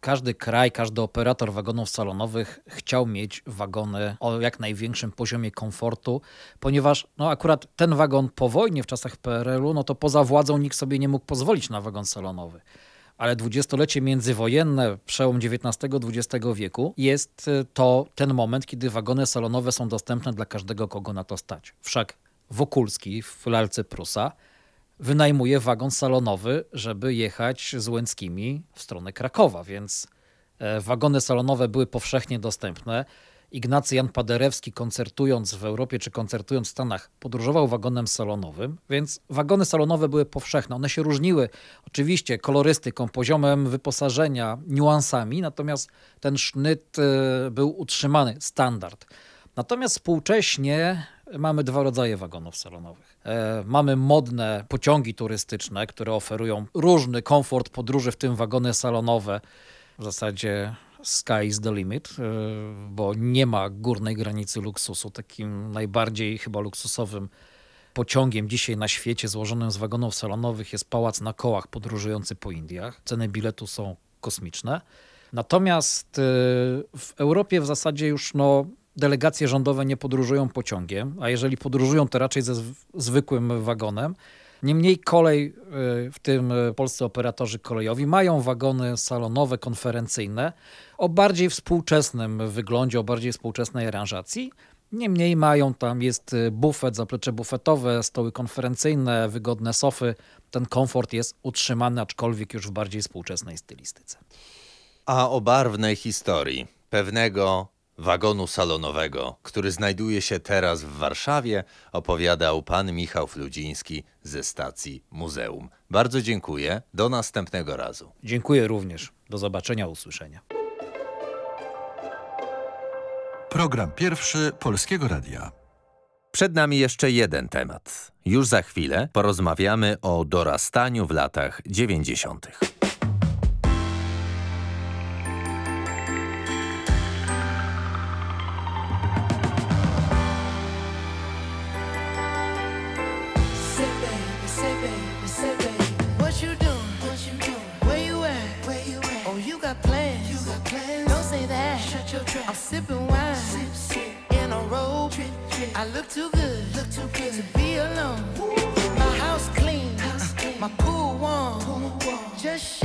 Każdy kraj, każdy operator wagonów salonowych chciał mieć wagony o jak największym poziomie komfortu, ponieważ no akurat ten wagon po wojnie w czasach PRL-u, no to poza władzą nikt sobie nie mógł pozwolić na wagon salonowy. Ale dwudziestolecie międzywojenne, przełom XIX-XX wieku, jest y, to ten moment, kiedy wagony salonowe są dostępne dla każdego, kogo na to stać. Wszak Wokulski w lalce Prusa wynajmuje wagon salonowy, żeby jechać z Łęckimi w stronę Krakowa, więc e, wagony salonowe były powszechnie dostępne. Ignacy Jan Paderewski koncertując w Europie czy koncertując w Stanach podróżował wagonem salonowym, więc wagony salonowe były powszechne. One się różniły oczywiście kolorystyką, poziomem wyposażenia, niuansami, natomiast ten sznyt e, był utrzymany, standard. Natomiast współcześnie mamy dwa rodzaje wagonów salonowych. E, mamy modne pociągi turystyczne, które oferują różny komfort podróży, w tym wagony salonowe. W zasadzie sky is the limit, e, bo nie ma górnej granicy luksusu. Takim najbardziej chyba luksusowym pociągiem dzisiaj na świecie złożonym z wagonów salonowych jest pałac na kołach podróżujący po Indiach. Ceny biletu są kosmiczne. Natomiast e, w Europie w zasadzie już no, delegacje rządowe nie podróżują pociągiem, a jeżeli podróżują, to raczej ze zw- zwykłym wagonem. Niemniej kolej, y, w tym y, polscy operatorzy kolejowi, mają wagony salonowe, konferencyjne o bardziej współczesnym wyglądzie, o bardziej współczesnej aranżacji. Niemniej mają tam, jest y, bufet, zaplecze bufetowe, stoły konferencyjne, wygodne sofy. Ten komfort jest utrzymany, aczkolwiek już w bardziej współczesnej stylistyce. A o barwnej historii pewnego wagonu salonowego, który znajduje się teraz w Warszawie, opowiadał pan Michał Fludziński ze stacji Muzeum. Bardzo dziękuję. Do następnego razu. Dziękuję również. Do zobaczenia, usłyszenia. Program pierwszy Polskiego Radia. Przed nami jeszcze jeden temat. Już za chwilę porozmawiamy o dorastaniu w latach 90. I look too good, look too good to be alone. My house clean, my pool warm. Just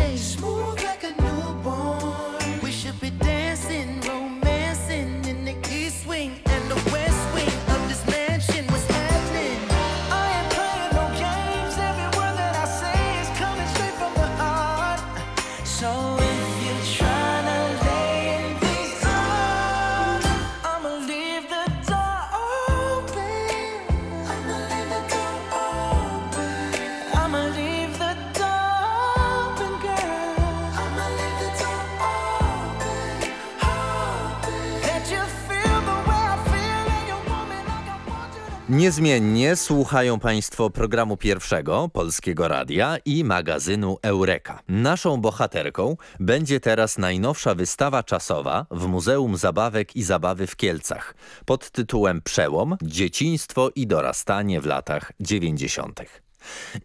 Niezmiennie słuchają Państwo programu pierwszego Polskiego Radia i magazynu Eureka. Naszą bohaterką będzie teraz najnowsza wystawa czasowa w Muzeum Zabawek i Zabawy w Kielcach pod tytułem Przełom – Dzieciństwo i dorastanie w latach 90.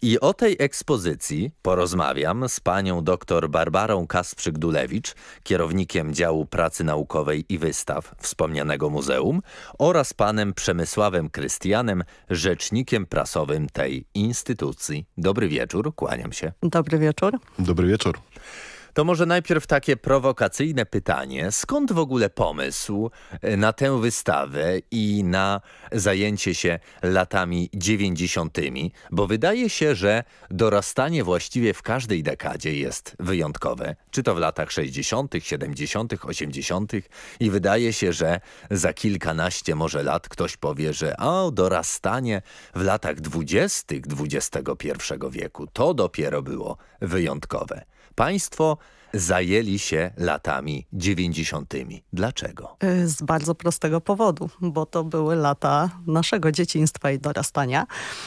I o tej ekspozycji porozmawiam z panią dr Barbarą Kasprzyk-Dulewicz, kierownikiem działu pracy naukowej i wystaw wspomnianego muzeum oraz panem Przemysławem Krystianem, rzecznikiem prasowym tej instytucji. Dobry wieczór, kłaniam się. Dobry wieczór. Dobry wieczór. To może najpierw takie prowokacyjne pytanie. Skąd w ogóle pomysł e, na tę wystawę i na zajęcie się latami dziewięćdziesiątymi? Bo wydaje się, że dorastanie właściwie w każdej dekadzie jest wyjątkowe. Czy to w latach 60., 70., 80. i wydaje się, że za kilkanaście może lat ktoś powie, że o, dorastanie w latach dwudziestych XXI wieku to dopiero było wyjątkowe. Państwo zajęli się latami dziewięćdziesiątymi. Dlaczego? Y, Z bardzo prostego powodu, bo to były lata naszego dzieciństwa i dorastania.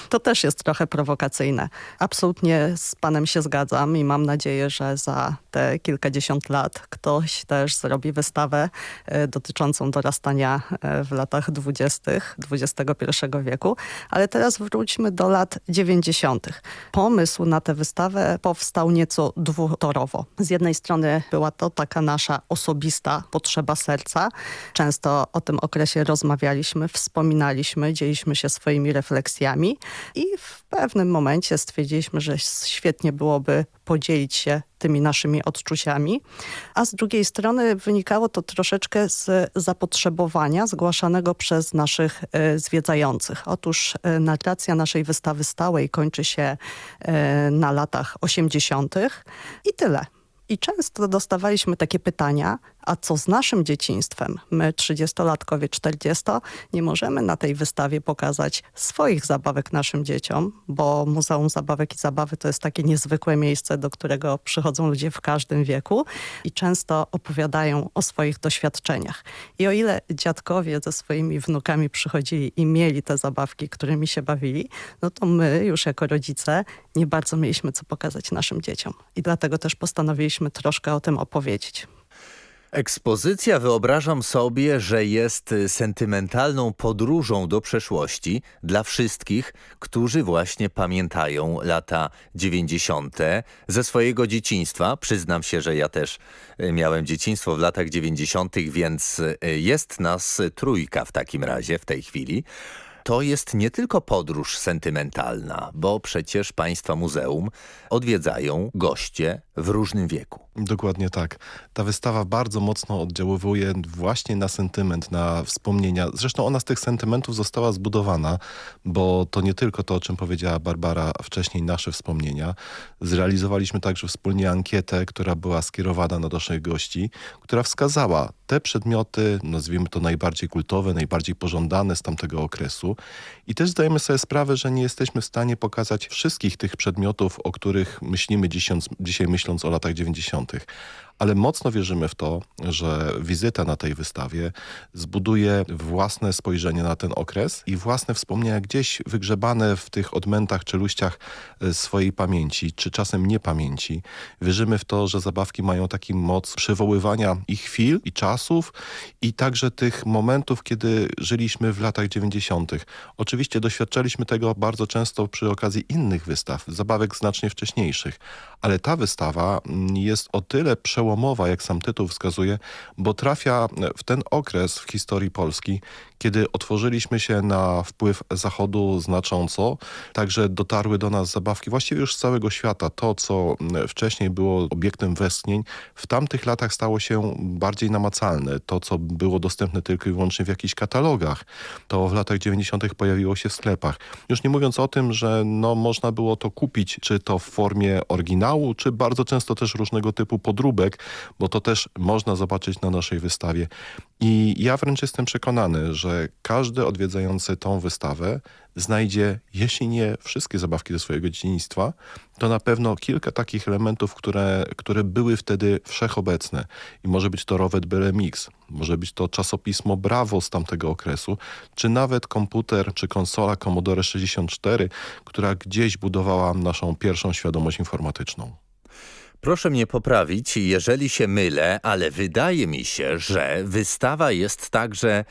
To też jest trochę prowokacyjne. Absolutnie z panem się zgadzam i mam nadzieję, że za te kilkadziesiąt lat ktoś też zrobi wystawę y, dotyczącą dorastania y, w latach dwudziestych XXI wieku. Ale teraz wróćmy do lat dziewięćdziesiątych. Pomysł na tę wystawę powstał nieco dwutorowo. Z jednej strony była to taka nasza osobista potrzeba serca. Często o tym okresie rozmawialiśmy, wspominaliśmy, dzieliśmy się swoimi refleksjami i w pewnym momencie stwierdziliśmy, że świetnie byłoby podzielić się tymi naszymi odczuciami. A z drugiej strony wynikało to troszeczkę z zapotrzebowania zgłaszanego przez naszych e, zwiedzających. Otóż e, narracja naszej wystawy stałej kończy się e, na latach 80. i tyle. I często dostawaliśmy takie pytania, a co z naszym dzieciństwem? My, 30-latkowie, 40, nie możemy na tej wystawie pokazać swoich zabawek naszym dzieciom, bo Muzeum Zabawek i Zabawy to jest takie niezwykłe miejsce, do którego przychodzą ludzie w każdym wieku i często opowiadają o swoich doświadczeniach. I o ile dziadkowie ze swoimi wnukami przychodzili i mieli te zabawki, którymi się bawili, no to my już jako rodzice nie bardzo mieliśmy co pokazać naszym dzieciom. I dlatego też postanowiliśmy troszkę o tym opowiedzieć. Ekspozycja wyobrażam sobie, że jest sentymentalną podróżą do przeszłości dla wszystkich, którzy właśnie pamiętają lata 90. ze swojego dzieciństwa. Przyznam się, że ja też y, miałem dzieciństwo w latach 90., więc y, jest nas trójka w takim razie w tej chwili. To jest nie tylko podróż sentymentalna, bo przecież Państwa Muzeum odwiedzają goście w różnym wieku. Dokładnie tak. Ta wystawa bardzo mocno oddziaływuje właśnie na sentyment, na wspomnienia. Zresztą ona z tych sentymentów została zbudowana, bo to nie tylko to, o czym powiedziała Barbara wcześniej, nasze wspomnienia. Zrealizowaliśmy także wspólnie ankietę, która była skierowana do naszych gości, która wskazała te przedmioty, nazwijmy to najbardziej kultowe, najbardziej pożądane z tamtego okresu. I też zdajemy sobie sprawę, że nie jesteśmy w stanie pokazać wszystkich tych przedmiotów, o których myślimy dzisiaj, dzisiaj myśląc o latach 90 ale mocno wierzymy w to, że wizyta na tej wystawie zbuduje własne spojrzenie na ten okres i własne wspomnienia gdzieś wygrzebane w tych odmętach, czeluściach e, swojej pamięci, czy czasem niepamięci. Wierzymy w to, że zabawki mają taki moc przywoływania i chwil, i czasów, i także tych momentów, kiedy żyliśmy w latach 90. Oczywiście doświadczaliśmy tego bardzo często przy okazji innych wystaw, zabawek znacznie wcześniejszych, ale ta wystawa mm, jest o tyle przełomowa, jak sam tytuł wskazuje, bo trafia w ten okres w historii Polski, kiedy otworzyliśmy się na wpływ Zachodu znacząco, także dotarły do nas zabawki właściwie już z całego świata. To, co wcześniej było obiektem westchnień, w tamtych latach stało się bardziej namacalne. To, co było dostępne tylko i wyłącznie w jakichś katalogach, to w latach 90. pojawiło się w sklepach. Już nie mówiąc o tym, że no, można było to kupić, czy to w formie oryginału, czy bardzo często też różnego typu podróbek, bo to też można zobaczyć na naszej wystawie. I ja wręcz jestem przekonany, że każdy odwiedzający tą wystawę znajdzie, jeśli nie wszystkie zabawki ze swojego dzieciństwa, to na pewno kilka takich elementów, które, które były wtedy wszechobecne. I może być to Rovet Mix, może być to czasopismo Bravo z tamtego okresu, czy nawet komputer, czy konsola Commodore 64, która gdzieś budowała naszą pierwszą świadomość informatyczną. Proszę mnie poprawić, jeżeli się mylę, ale wydaje mi się, że wystawa jest także,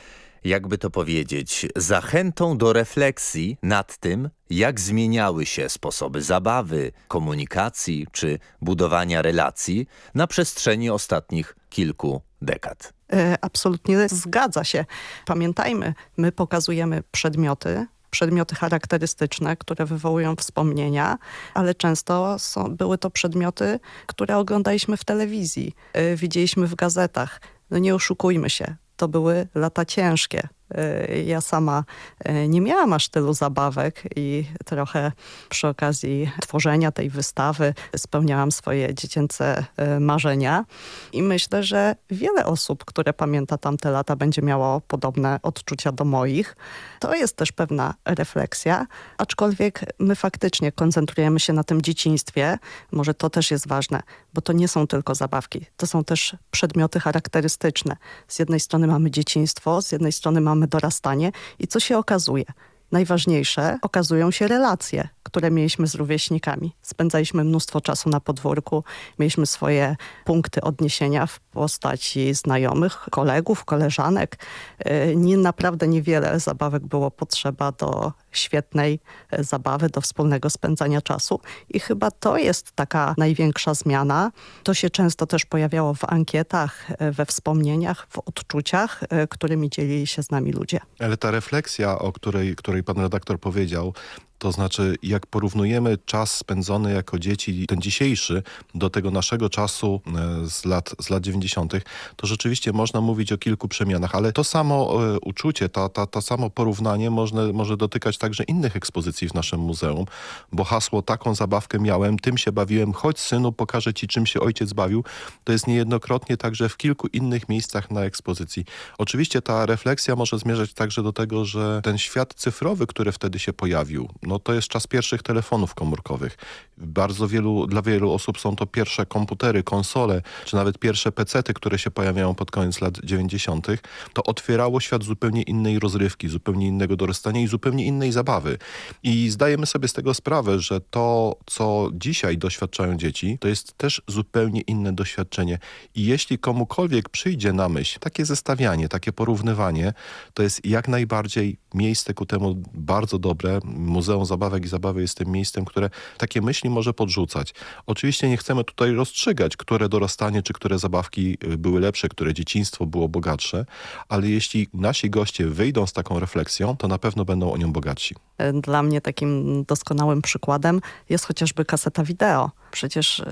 jakby to powiedzieć, zachętą do refleksji nad tym, jak zmieniały się sposoby zabawy, komunikacji czy budowania relacji na przestrzeni ostatnich kilku dekad. E, absolutnie zgadza się. Pamiętajmy, my pokazujemy przedmioty, przedmioty charakterystyczne, które wywołują wspomnienia, ale często są, były to przedmioty, które oglądaliśmy w telewizji, y, widzieliśmy w gazetach. No nie oszukujmy się, to były lata ciężkie. Y, ja sama y, nie miałam aż tylu zabawek i trochę przy okazji tworzenia tej wystawy spełniałam swoje dziecięce y, marzenia. I myślę, że wiele osób, które pamięta tamte lata, będzie miało podobne odczucia do moich. To jest też pewna refleksja, aczkolwiek my faktycznie koncentrujemy się na tym dzieciństwie. Może to też jest ważne, bo to nie są tylko zabawki. To są też przedmioty charakterystyczne. Z jednej strony mamy dzieciństwo, z jednej strony mamy mamy dorastanie i co się okazuje? Najważniejsze okazują się relacje, które mieliśmy z rówieśnikami. Spędzaliśmy mnóstwo czasu na podwórku, mieliśmy swoje punkty odniesienia w postaci znajomych, kolegów, koleżanek. Y, nie, naprawdę niewiele zabawek było potrzeba do świetnej e, zabawy, do wspólnego spędzania czasu i chyba to jest taka największa zmiana. To się często też pojawiało w ankietach, e, we wspomnieniach, w odczuciach, którymi dzielili się z nami ludzie. Ale ta refleksja, o której, której pan redaktor powiedział, to znaczy, jak porównujemy czas spędzony jako dzieci, ten dzisiejszy, do tego naszego czasu e, z lat, z lat 90., to rzeczywiście można mówić o kilku przemianach, ale to samo e, uczucie, to, to, to samo porównanie można, może dotykać także innych ekspozycji w naszym muzeum, bo hasło taką zabawkę miałem, tym się bawiłem, chodź synu, pokażę ci czym się ojciec bawił, to jest niejednokrotnie także w kilku innych miejscach na ekspozycji. Oczywiście ta refleksja może zmierzać także do tego, że ten świat cyfrowy, który wtedy się pojawił, no to jest czas pierwszych telefonów komórkowych. Bardzo wielu, dla wielu osób są to pierwsze komputery, konsole, czy nawet pierwsze pecety, które się pojawiają pod koniec lat 90. To otwierało świat zupełnie innej rozrywki, zupełnie innego dorastania i zupełnie innej zabawy. I zdajemy sobie z tego sprawę, że to, co dzisiaj doświadczają dzieci, to jest też zupełnie inne doświadczenie. I jeśli komukolwiek przyjdzie na myśl takie zestawianie, takie porównywanie, to jest jak najbardziej miejsce ku temu bardzo dobre. Muzeum Muzeum Zabawek i Zabawy jest tym miejscem, które takie myśli może podrzucać. Oczywiście nie chcemy tutaj rozstrzygać, które dorastanie czy które zabawki y, były lepsze, które dzieciństwo było bogatsze, ale jeśli nasi goście wyjdą z taką refleksją, to na pewno będą o nią bogatsi. Dla mnie takim doskonałym przykładem jest chociażby kaseta wideo. Przecież y,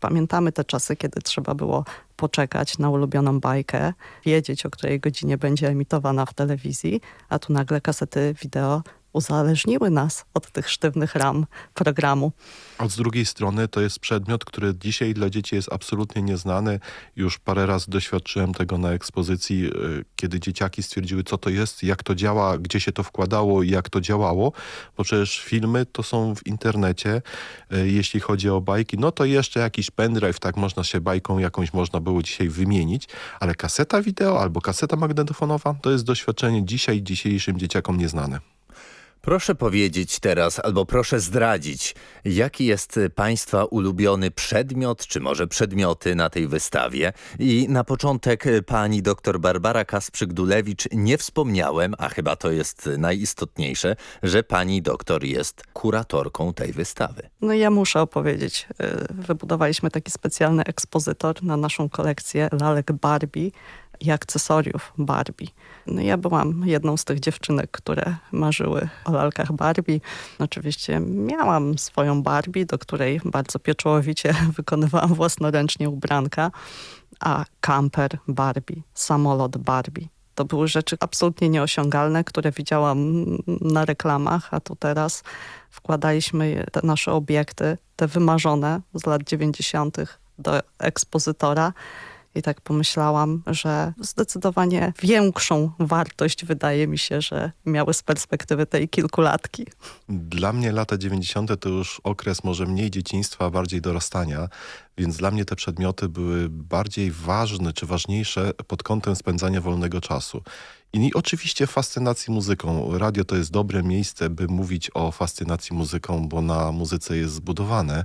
pamiętamy te czasy, kiedy trzeba było poczekać na ulubioną bajkę, wiedzieć o której godzinie będzie emitowana w telewizji, a tu nagle kasety wideo uzależniły nas od tych sztywnych ram programu. A z drugiej strony to jest przedmiot, który dzisiaj dla dzieci jest absolutnie nieznany. Już parę razy doświadczyłem tego na ekspozycji, y, kiedy dzieciaki stwierdziły, co to jest, jak to działa, gdzie się to wkładało i jak to działało, bo przecież filmy to są w internecie. Y, jeśli chodzi o bajki, no to jeszcze jakiś pendrive, tak można się bajką jakąś można było dzisiaj wymienić, ale kaseta wideo albo kaseta magnetofonowa to jest doświadczenie dzisiaj dzisiejszym dzieciakom nieznane. Proszę powiedzieć teraz, albo proszę zdradzić, jaki jest Państwa ulubiony przedmiot, czy może przedmioty na tej wystawie. I na początek pani dr Barbara Kasprzyk-Dulewicz nie wspomniałem, a chyba to jest najistotniejsze, że pani doktor jest kuratorką tej wystawy. No ja muszę opowiedzieć. Y, wybudowaliśmy taki specjalny ekspozytor na naszą kolekcję lalek Barbie i akcesoriów Barbie. No ja byłam jedną z tych dziewczynek, które marzyły o lalkach Barbie. Oczywiście miałam swoją Barbie, do której bardzo pieczołowicie wykonywałam własnoręcznie ubranka, a kamper Barbie, samolot Barbie. To były rzeczy absolutnie nieosiągalne, które widziałam na reklamach, a tu teraz wkładaliśmy te nasze obiekty, te wymarzone z lat 90. do ekspozytora i tak pomyślałam, że zdecydowanie większą wartość wydaje mi się, że miały z perspektywy tej kilkulatki. Dla mnie lata 90. to już okres może mniej dzieciństwa, bardziej dorastania, więc dla mnie te przedmioty były bardziej ważne czy ważniejsze pod kątem spędzania wolnego czasu. I oczywiście fascynacji muzyką. Radio to jest dobre miejsce, by mówić o fascynacji muzyką, bo na muzyce jest zbudowane.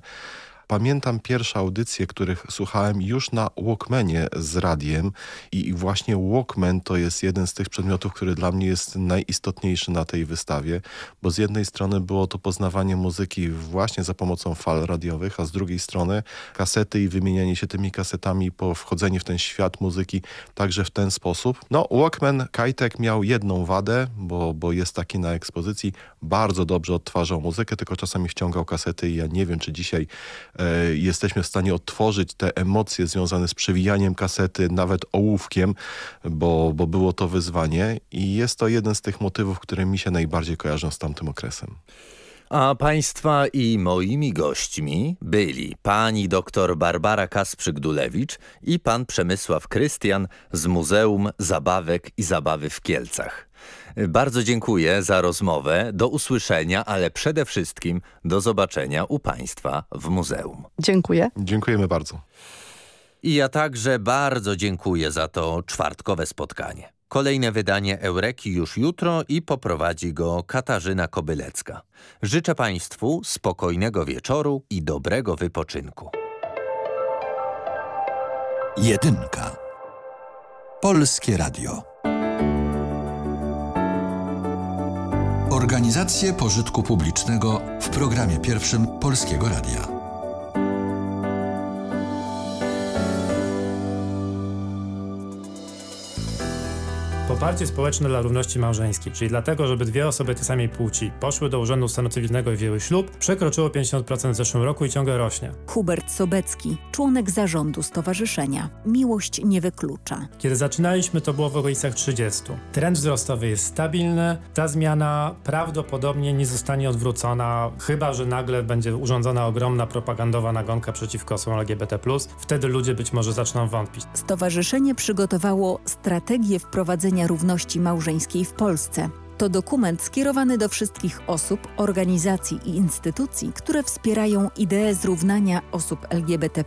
Pamiętam pierwsze audycje, których słuchałem już na Walkmanie z radiem i właśnie Walkman to jest jeden z tych przedmiotów, który dla mnie jest najistotniejszy na tej wystawie, bo z jednej strony było to poznawanie muzyki właśnie za pomocą fal radiowych, a z drugiej strony kasety i wymienianie się tymi kasetami po wchodzenie w ten świat muzyki także w ten sposób. No Walkman Kajtek miał jedną wadę, bo, bo jest taki na ekspozycji, bardzo dobrze odtwarzał muzykę, tylko czasami wciągał kasety i ja nie wiem, czy dzisiaj E, jesteśmy w stanie odtworzyć te emocje związane z przewijaniem kasety, nawet ołówkiem, bo, bo było to wyzwanie i jest to jeden z tych motywów, które mi się najbardziej kojarzą z tamtym okresem. A Państwa i moimi gośćmi byli pani dr Barbara Kasprzyk-Dulewicz i pan Przemysław Krystian z Muzeum Zabawek i Zabawy w Kielcach. Bardzo dziękuję za rozmowę, do usłyszenia, ale przede wszystkim do zobaczenia u Państwa w muzeum. Dziękuję. Dziękujemy bardzo. I ja także bardzo dziękuję za to czwartkowe spotkanie. Kolejne wydanie Eureki już jutro i poprowadzi go Katarzyna Kobylecka. Życzę Państwu spokojnego wieczoru i dobrego wypoczynku. Jedynka. Polskie Radio. Organizacje pożytku publicznego w programie pierwszym Polskiego Radia. Poparcie społeczne dla równości małżeńskiej, czyli dlatego, żeby dwie osoby tej samej płci poszły do Urzędu Stanu Cywilnego i wzięły ślub, przekroczyło 50% w zeszłym roku i ciągle rośnie. Hubert Sobecki, członek zarządu stowarzyszenia. Miłość nie wyklucza. Kiedy zaczynaliśmy, to było w okolicach 30. Trend wzrostowy jest stabilny. Ta zmiana prawdopodobnie nie zostanie odwrócona, chyba że nagle będzie urządzona ogromna propagandowa nagonka przeciwko osobom LGBT+. Wtedy ludzie być może zaczną wątpić. Stowarzyszenie przygotowało strategię wprowadzenia równości małżeńskiej w Polsce. To dokument skierowany do wszystkich osób, organizacji i instytucji, które wspierają ideę zrównania osób LGBT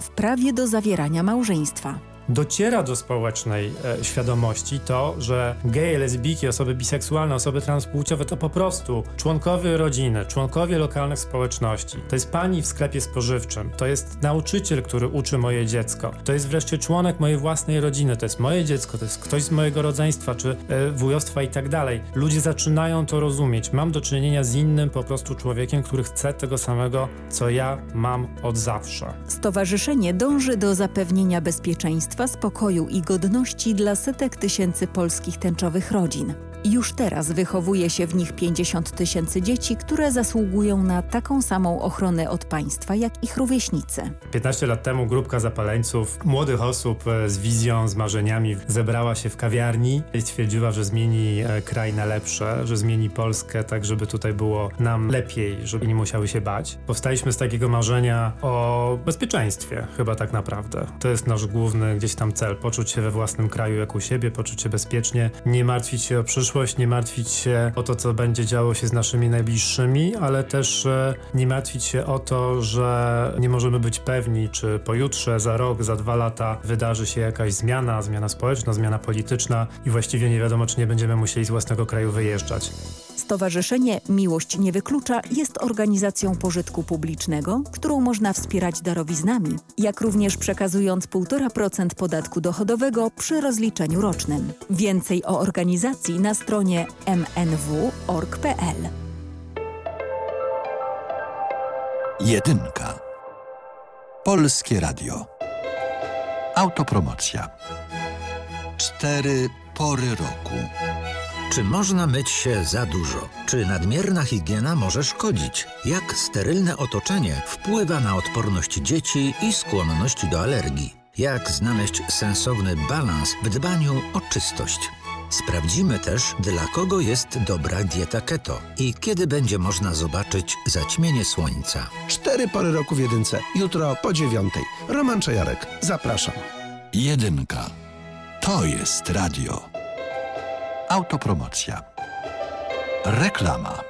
w prawie do zawierania małżeństwa. Dociera do społecznej e, świadomości to, że geje, lesbijki, osoby biseksualne, osoby transpłciowe to po prostu członkowie rodziny, członkowie lokalnych społeczności. To jest pani w sklepie spożywczym, to jest nauczyciel, który uczy moje dziecko, to jest wreszcie członek mojej własnej rodziny, to jest moje dziecko, to jest ktoś z mojego rodzeństwa czy e, wujostwa i tak dalej. Ludzie zaczynają to rozumieć. Mam do czynienia z innym po prostu człowiekiem, który chce tego samego, co ja mam od zawsze. Stowarzyszenie dąży do zapewnienia bezpieczeństwa, spokoju i godności dla setek tysięcy polskich tęczowych rodzin. Już teraz wychowuje się w nich 50 tysięcy dzieci, które zasługują na taką samą ochronę od państwa jak ich rówieśnicy. 15 lat temu grupka zapaleńców, młodych osób e, z wizją, z marzeniami zebrała się w kawiarni i stwierdziła, że zmieni e, kraj na lepsze, że zmieni Polskę tak, żeby tutaj było nam lepiej, żeby nie musiały się bać. Powstaliśmy z takiego marzenia o bezpieczeństwie, chyba tak naprawdę. To jest nasz główny gdzieś tam cel, poczuć się we własnym kraju jak u siebie, poczuć się bezpiecznie, nie martwić się o przyszłość, nie martwić się o to, co będzie działo się z naszymi najbliższymi, ale też e, nie martwić się o to, że nie możemy być pewni, czy pojutrze, za rok, za dwa lata wydarzy się jakaś zmiana, zmiana społeczna, zmiana polityczna i właściwie nie wiadomo, czy nie będziemy musieli z własnego kraju wyjeżdżać. Stowarzyszenie Miłość Nie Wyklucza jest organizacją pożytku publicznego, którą można wspierać darowiznami, jak również przekazując 1,5% podatku dochodowego przy rozliczeniu rocznym. Więcej o organizacji na stronie mnw.org.pl. Jedynka. Polskie Radio. Autopromocja. Cztery pory roku. Czy można myć się za dużo? Czy nadmierna higiena może szkodzić? Jak sterylne otoczenie wpływa na odporność dzieci i skłonność do alergii? Jak znaleźć sensowny balans w dbaniu o czystość? Sprawdzimy też, dla kogo jest dobra dieta keto i kiedy będzie można zobaczyć zaćmienie słońca. Cztery pory roku w jedynce. Jutro po dziewiątej. Roman Czajarek. Zapraszam. Jedynka. To jest radio. Autopromocja. Reklama.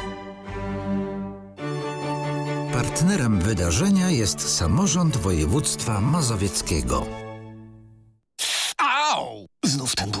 Partnerem wydarzenia jest samorząd województwa mazowieckiego. Au! Znów ten ból.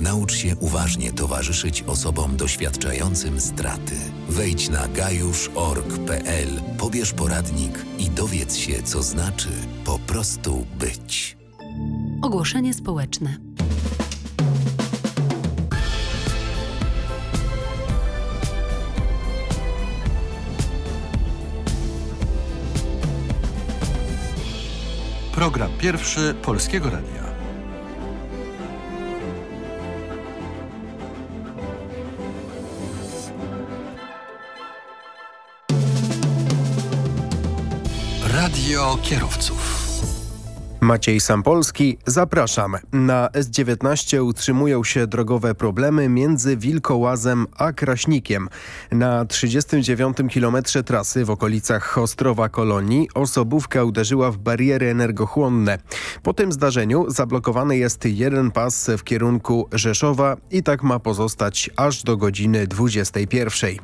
Naucz się uważnie towarzyszyć osobom doświadczającym straty. Wejdź na gajusz.org.pl, pobierz poradnik i dowiedz się, co znaczy po prostu być. Ogłoszenie społeczne. Program pierwszy Polskiego Radia. Radio kierowców. Maciej Sampolski, zapraszam. Na S19 utrzymują się drogowe problemy między Wilkołazem a Kraśnikiem. Na 39 km trasy w okolicach Ostrowa Kolonii osobówka uderzyła w bariery energochłonne. Po tym zdarzeniu zablokowany jest jeden pas w kierunku Rzeszowa i tak ma pozostać aż do godziny 21.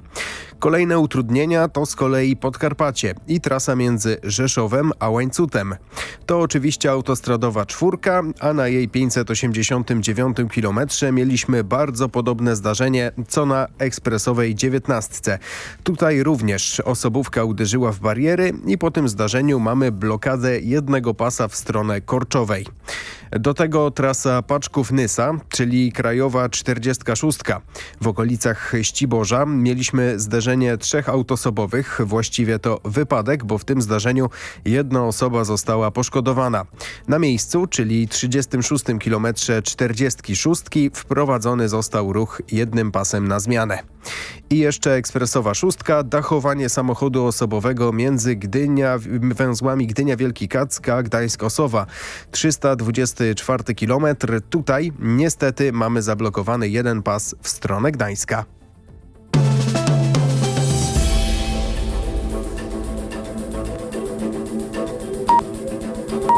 Kolejne utrudnienia to z kolei Podkarpacie i trasa między Rzeszowem a Łańcutem. To oczywiście autostradowa czwórka, a na jej 589 km mieliśmy bardzo podobne zdarzenie co na ekspresowej 19. Tutaj również osobówka uderzyła w bariery i po tym zdarzeniu mamy blokadę jednego pasa w stronę Korczowej. Do tego trasa Paczków-Nysa, czyli krajowa 46. W okolicach Ściborza mieliśmy zderzenie trzech autosobowych, właściwie to wypadek, bo w tym zdarzeniu jedna osoba została poszkodowana. Na miejscu, czyli 36 km 46 wprowadzony został ruch jednym pasem na zmianę. I jeszcze ekspresowa szóstka, dachowanie samochodu osobowego między Gdynia, węzłami Gdynia Wielki Kacka, Gdańsk Osowa. 324 km. Tutaj niestety mamy zablokowany jeden pas w stronę Gdańska.